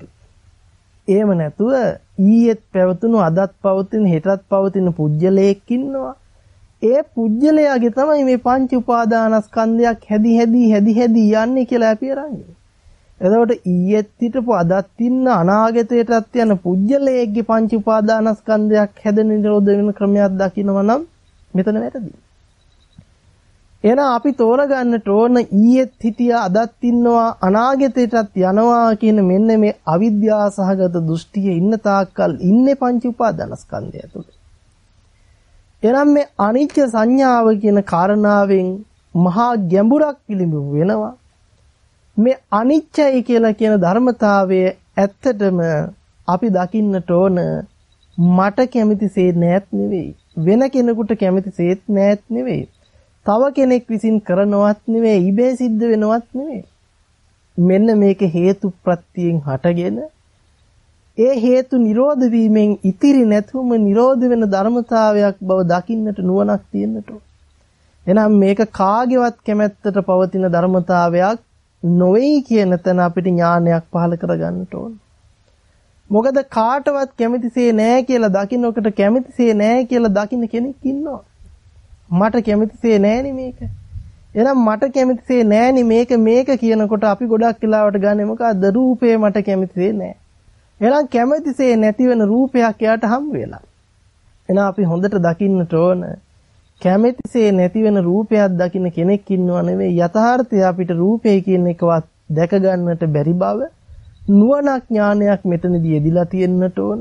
එහෙම නැතුව ඊයේත් පැවතුණු අදත් පවතින හෙටත් පවතින පුජ්‍යලයක් ඉන්නවා. ඒ පුජ්‍යලයාගේ තමයි මේ පංච උපාදානස්කන්ධයක් හැදි හැදි හැදි හැදි යන්නේ කියලා අපි අරන්නේ. එතකොට ඊයේත් හිටපු අදත් ඉන්න අනාගතයටත් යන පුජ්‍යලයේගේ පංච උපාදානස්කන්ධයක් හැදෙන නිරෝධ වෙන ක්‍රමයක් දකිනවා නම් මෙතන වැරදි. එහෙනම් අපි තෝරගන්නට ඕන ඊයේත් හිටියා අදත් ඉන්නවා අනාගතයටත් යනවා කියන මෙන්න මේ අවිද්‍යාව සහගත දෘෂ්ටියේ ඉන්න තාක්කල් ඉන්නේ පංච උපාදානස්කන්ධය තුළ. එනම් මේ අනිත්‍ය සංඥාව කියන කාරණාවෙන් මහා ගැඹුරක් පිළිඹු වෙනවා. මේ අනිත්‍යයි කියලා කියන ධර්මතාවය ඇත්තටම අපි දකින්නට ඕන මට කැමතිසේ නැත් නෙවෙයි. වෙන කෙනෙකුට කැමතිසේත් නැත් නෙවෙයි. තව කෙනෙක් විසින් කරනවත් නෙවෙයි. ඉබේ සිද්ධ වෙනවත් නෙවෙයි. මෙන්න මේක හේතු ප්‍රත්‍යයෙන් හටගෙන ඒ හේතු නිරෝධ වීමෙන් ඉතිරි නැතුවම නිරෝධ වෙන ධර්මතාවයක් බව දකින්නට නුවණක් තියෙන්නට එනම් මේක කාගේවත් කැමැත්තට පවතින ධර්මතාවයක් නොවේයි කියන තැන අපිට ඥානයක් පහළ කරගන්නට ඕන. මොකද කාටවත් කැමතිසේ නෑ කියලා දකින්නකට කැමතිසේ නෑ කියලා දකින්න කෙනෙක් ඉන්නවා. මට කැමතිසේ නෑනේ මේක. එහෙනම් මට කැමතිසේ නෑනේ මේක මේක කියනකොට අපි ගොඩක් වෙලාවට ගන්නේ මොකද්ද? රූපේ මට කැමතිසේ නෑ. එහෙනම් කැමතිසේ නැති වෙන රූපයක් එයාට හම් වෙලා. එහෙනම් අපි හොඳට දකින්නට ඕන කැමැතිසේ නැති වෙන රූපයක් දකින්න කෙනෙක් ඉන්නව නෙවෙයි යථාර්ථය අපිට රූපේ කියන එකවත් දැක ගන්නට බැරි බව නුවණක් ඥානයක් මෙතනදී යෙදිලා තියෙන්නට ඕන.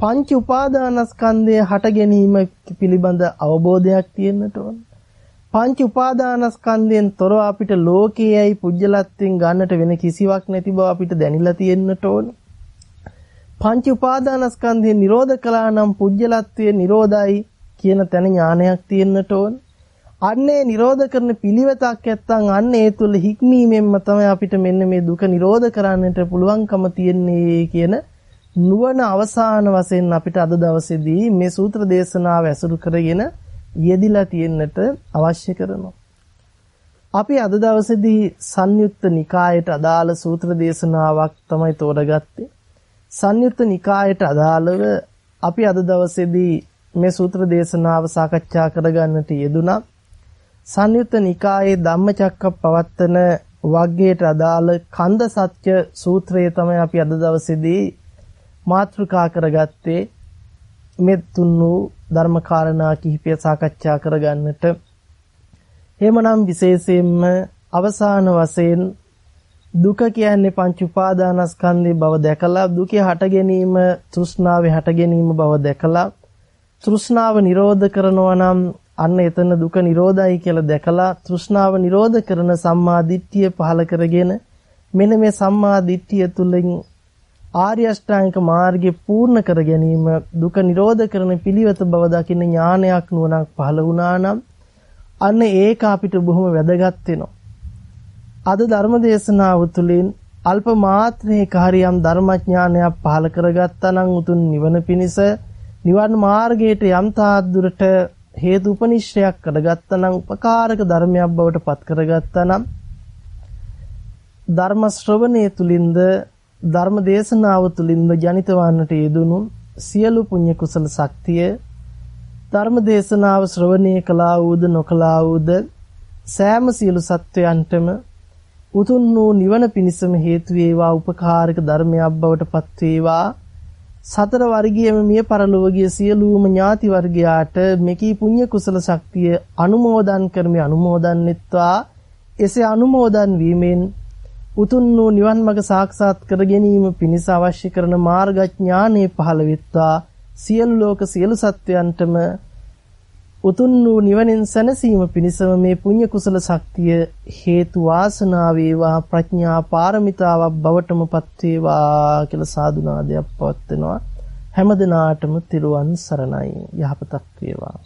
පංච උපාදානස්කන්ධය හට ගැනීම පිළිබඳ අවබෝධයක් තියෙන්නට ඕන. පංච උපාදානස්කන්ධයෙන් තොරව අපිට ලෝකයේයි පුජ්‍යලත්වෙන් ගන්නට වෙන කිසිවක් නැති බව අපිට දැනিলা තියෙන්නට ඕන. පංච උපාදානස්කන්ධය නිරෝධ කළා නම් පුජ්‍යලත්වයේ නිරෝධයි කියන තැන ඥානයක් තියෙන්නට ඕන. අන්නේ නිරෝධ කරන පිළිවෙතක් නැත්තම් අන්න ඒ තුල හික්මීමෙන්ම තමයි අපිට මෙන්න මේ දුක නිරෝධ කරන්නට පුළුවන්කම තියෙන්නේ කියන නුවණ අවසාන වශයෙන් අපිට අද දවසේදී මේ සූත්‍ර දේශනාව ඇසුරු කරගෙන යෙදිලා තියෙන්නට අවශ්‍ය කරනවා. අපි අද දවසේදී සංයුත්ත නිකායට අදාළ සූත්‍ර දේශනාවක් තමයි තෝරගත්තේ. සංයුත්ත නිකායට අදාළව අපි අද දවසේදී මේ සූත්‍ර දේශනාව සාකච්ඡා කරගන්නට යෙදුනා. සංයුත්ත නිකායේ ධම්මචක්කප්පවත්තන වග්ගයට අදාළ කන්ද සත්‍ය සූත්‍රය තමයි අපි අද දවසේදී මාතෘකා කරගත්තේ මේ තුන් වූ ධර්ම කාරණා කිහිපය සාකච්ඡා කරගන්නට එහෙමනම් විශේෂයෙන්ම අවසාන වශයෙන් දුක කියන්නේ පංච උපාදානස්කන්ධේ බව දැකලා දුකේ හට ගැනීම තෘෂ්ණාවේ හට ගැනීම බව දැකලා තෘෂ්ණාව නිරෝධ කරනවා නම් අන්න එතන දුක නිරෝධයි කියලා දැකලා තෘෂ්ණාව නිරෝධ කරන සම්මා දිට්ඨිය පහල කරගෙන මෙන්න මේ සම්මා දිට්ඨිය තුළින් ආර්ය අෂ්ටාංගික මාර්ගය පූර්ණ කර ගැනීම දුක නිරෝධ කරන පිළිවෙත බව දකින්න ඥානයක් නුවණක් පහළ වුණා නම් අන්න ඒක අපිට බොහොම වැදගත් වෙනවා. අද ධර්ම දේශනාව තුළින් අල්ප මාත්‍රයක හරියම් ධර්මඥානයක් පහළ කරගත්තා නම් උතුම් නිවන පිණිස නිවන් මාර්ගයට යම් තාක් දුරට හේතු උපනිශ්‍රයක් කරගත්තා නම් උපකාරක ධර්මයක් බවට පත් කරගත්තා නම් ධර්ම ශ්‍රවණයේ තුලින්ද ධර්ම දේශනාව තුලින්ද ජනිත වන්නට යෙදුණු සියලු පුණ්‍ය කුසල ශක්තිය ධර්ම දේශනාව ශ්‍රවණය කළා වූද නොකළා වූද සෑම සියලු සත්වයන්ටම උතුම් වූ නිවන පිණිසම හේතු වේවා උපකාරක ධර්මයක් බවට පත් වේවා. සතර වර්ගයේම මිය පරලොවගිය සියලුම ඥාති වර්ගයාට මෙකී පුණ්‍ය කුසල ශක්තිය අනුමෝදන් කරමි අනුමෝදන් වෙත්වා එසේ අනුමෝදන් වීමෙන් උතුම් වූ නිවන් මඟ සාක්ෂාත් කර ගැනීම පිණිස අවශ්‍ය කරන මාර්ගඥානෙ පහළ වෙත්වා. සියලු ලෝක සියලු සත්වයන්ටම උතුම් වූ නිවනින් සැනසීම පිණිසම මේ පුණ්‍ය කුසල ශක්තිය හේතු වාසනා වේවා ප්‍රඥා පාරමිතාවක් බවටම පත් වේවා කියලා සාදුනාදයක් පවත්වනවා. හැම දිනාටම තිරුවන් සරණයි. යහපතක් වේවා.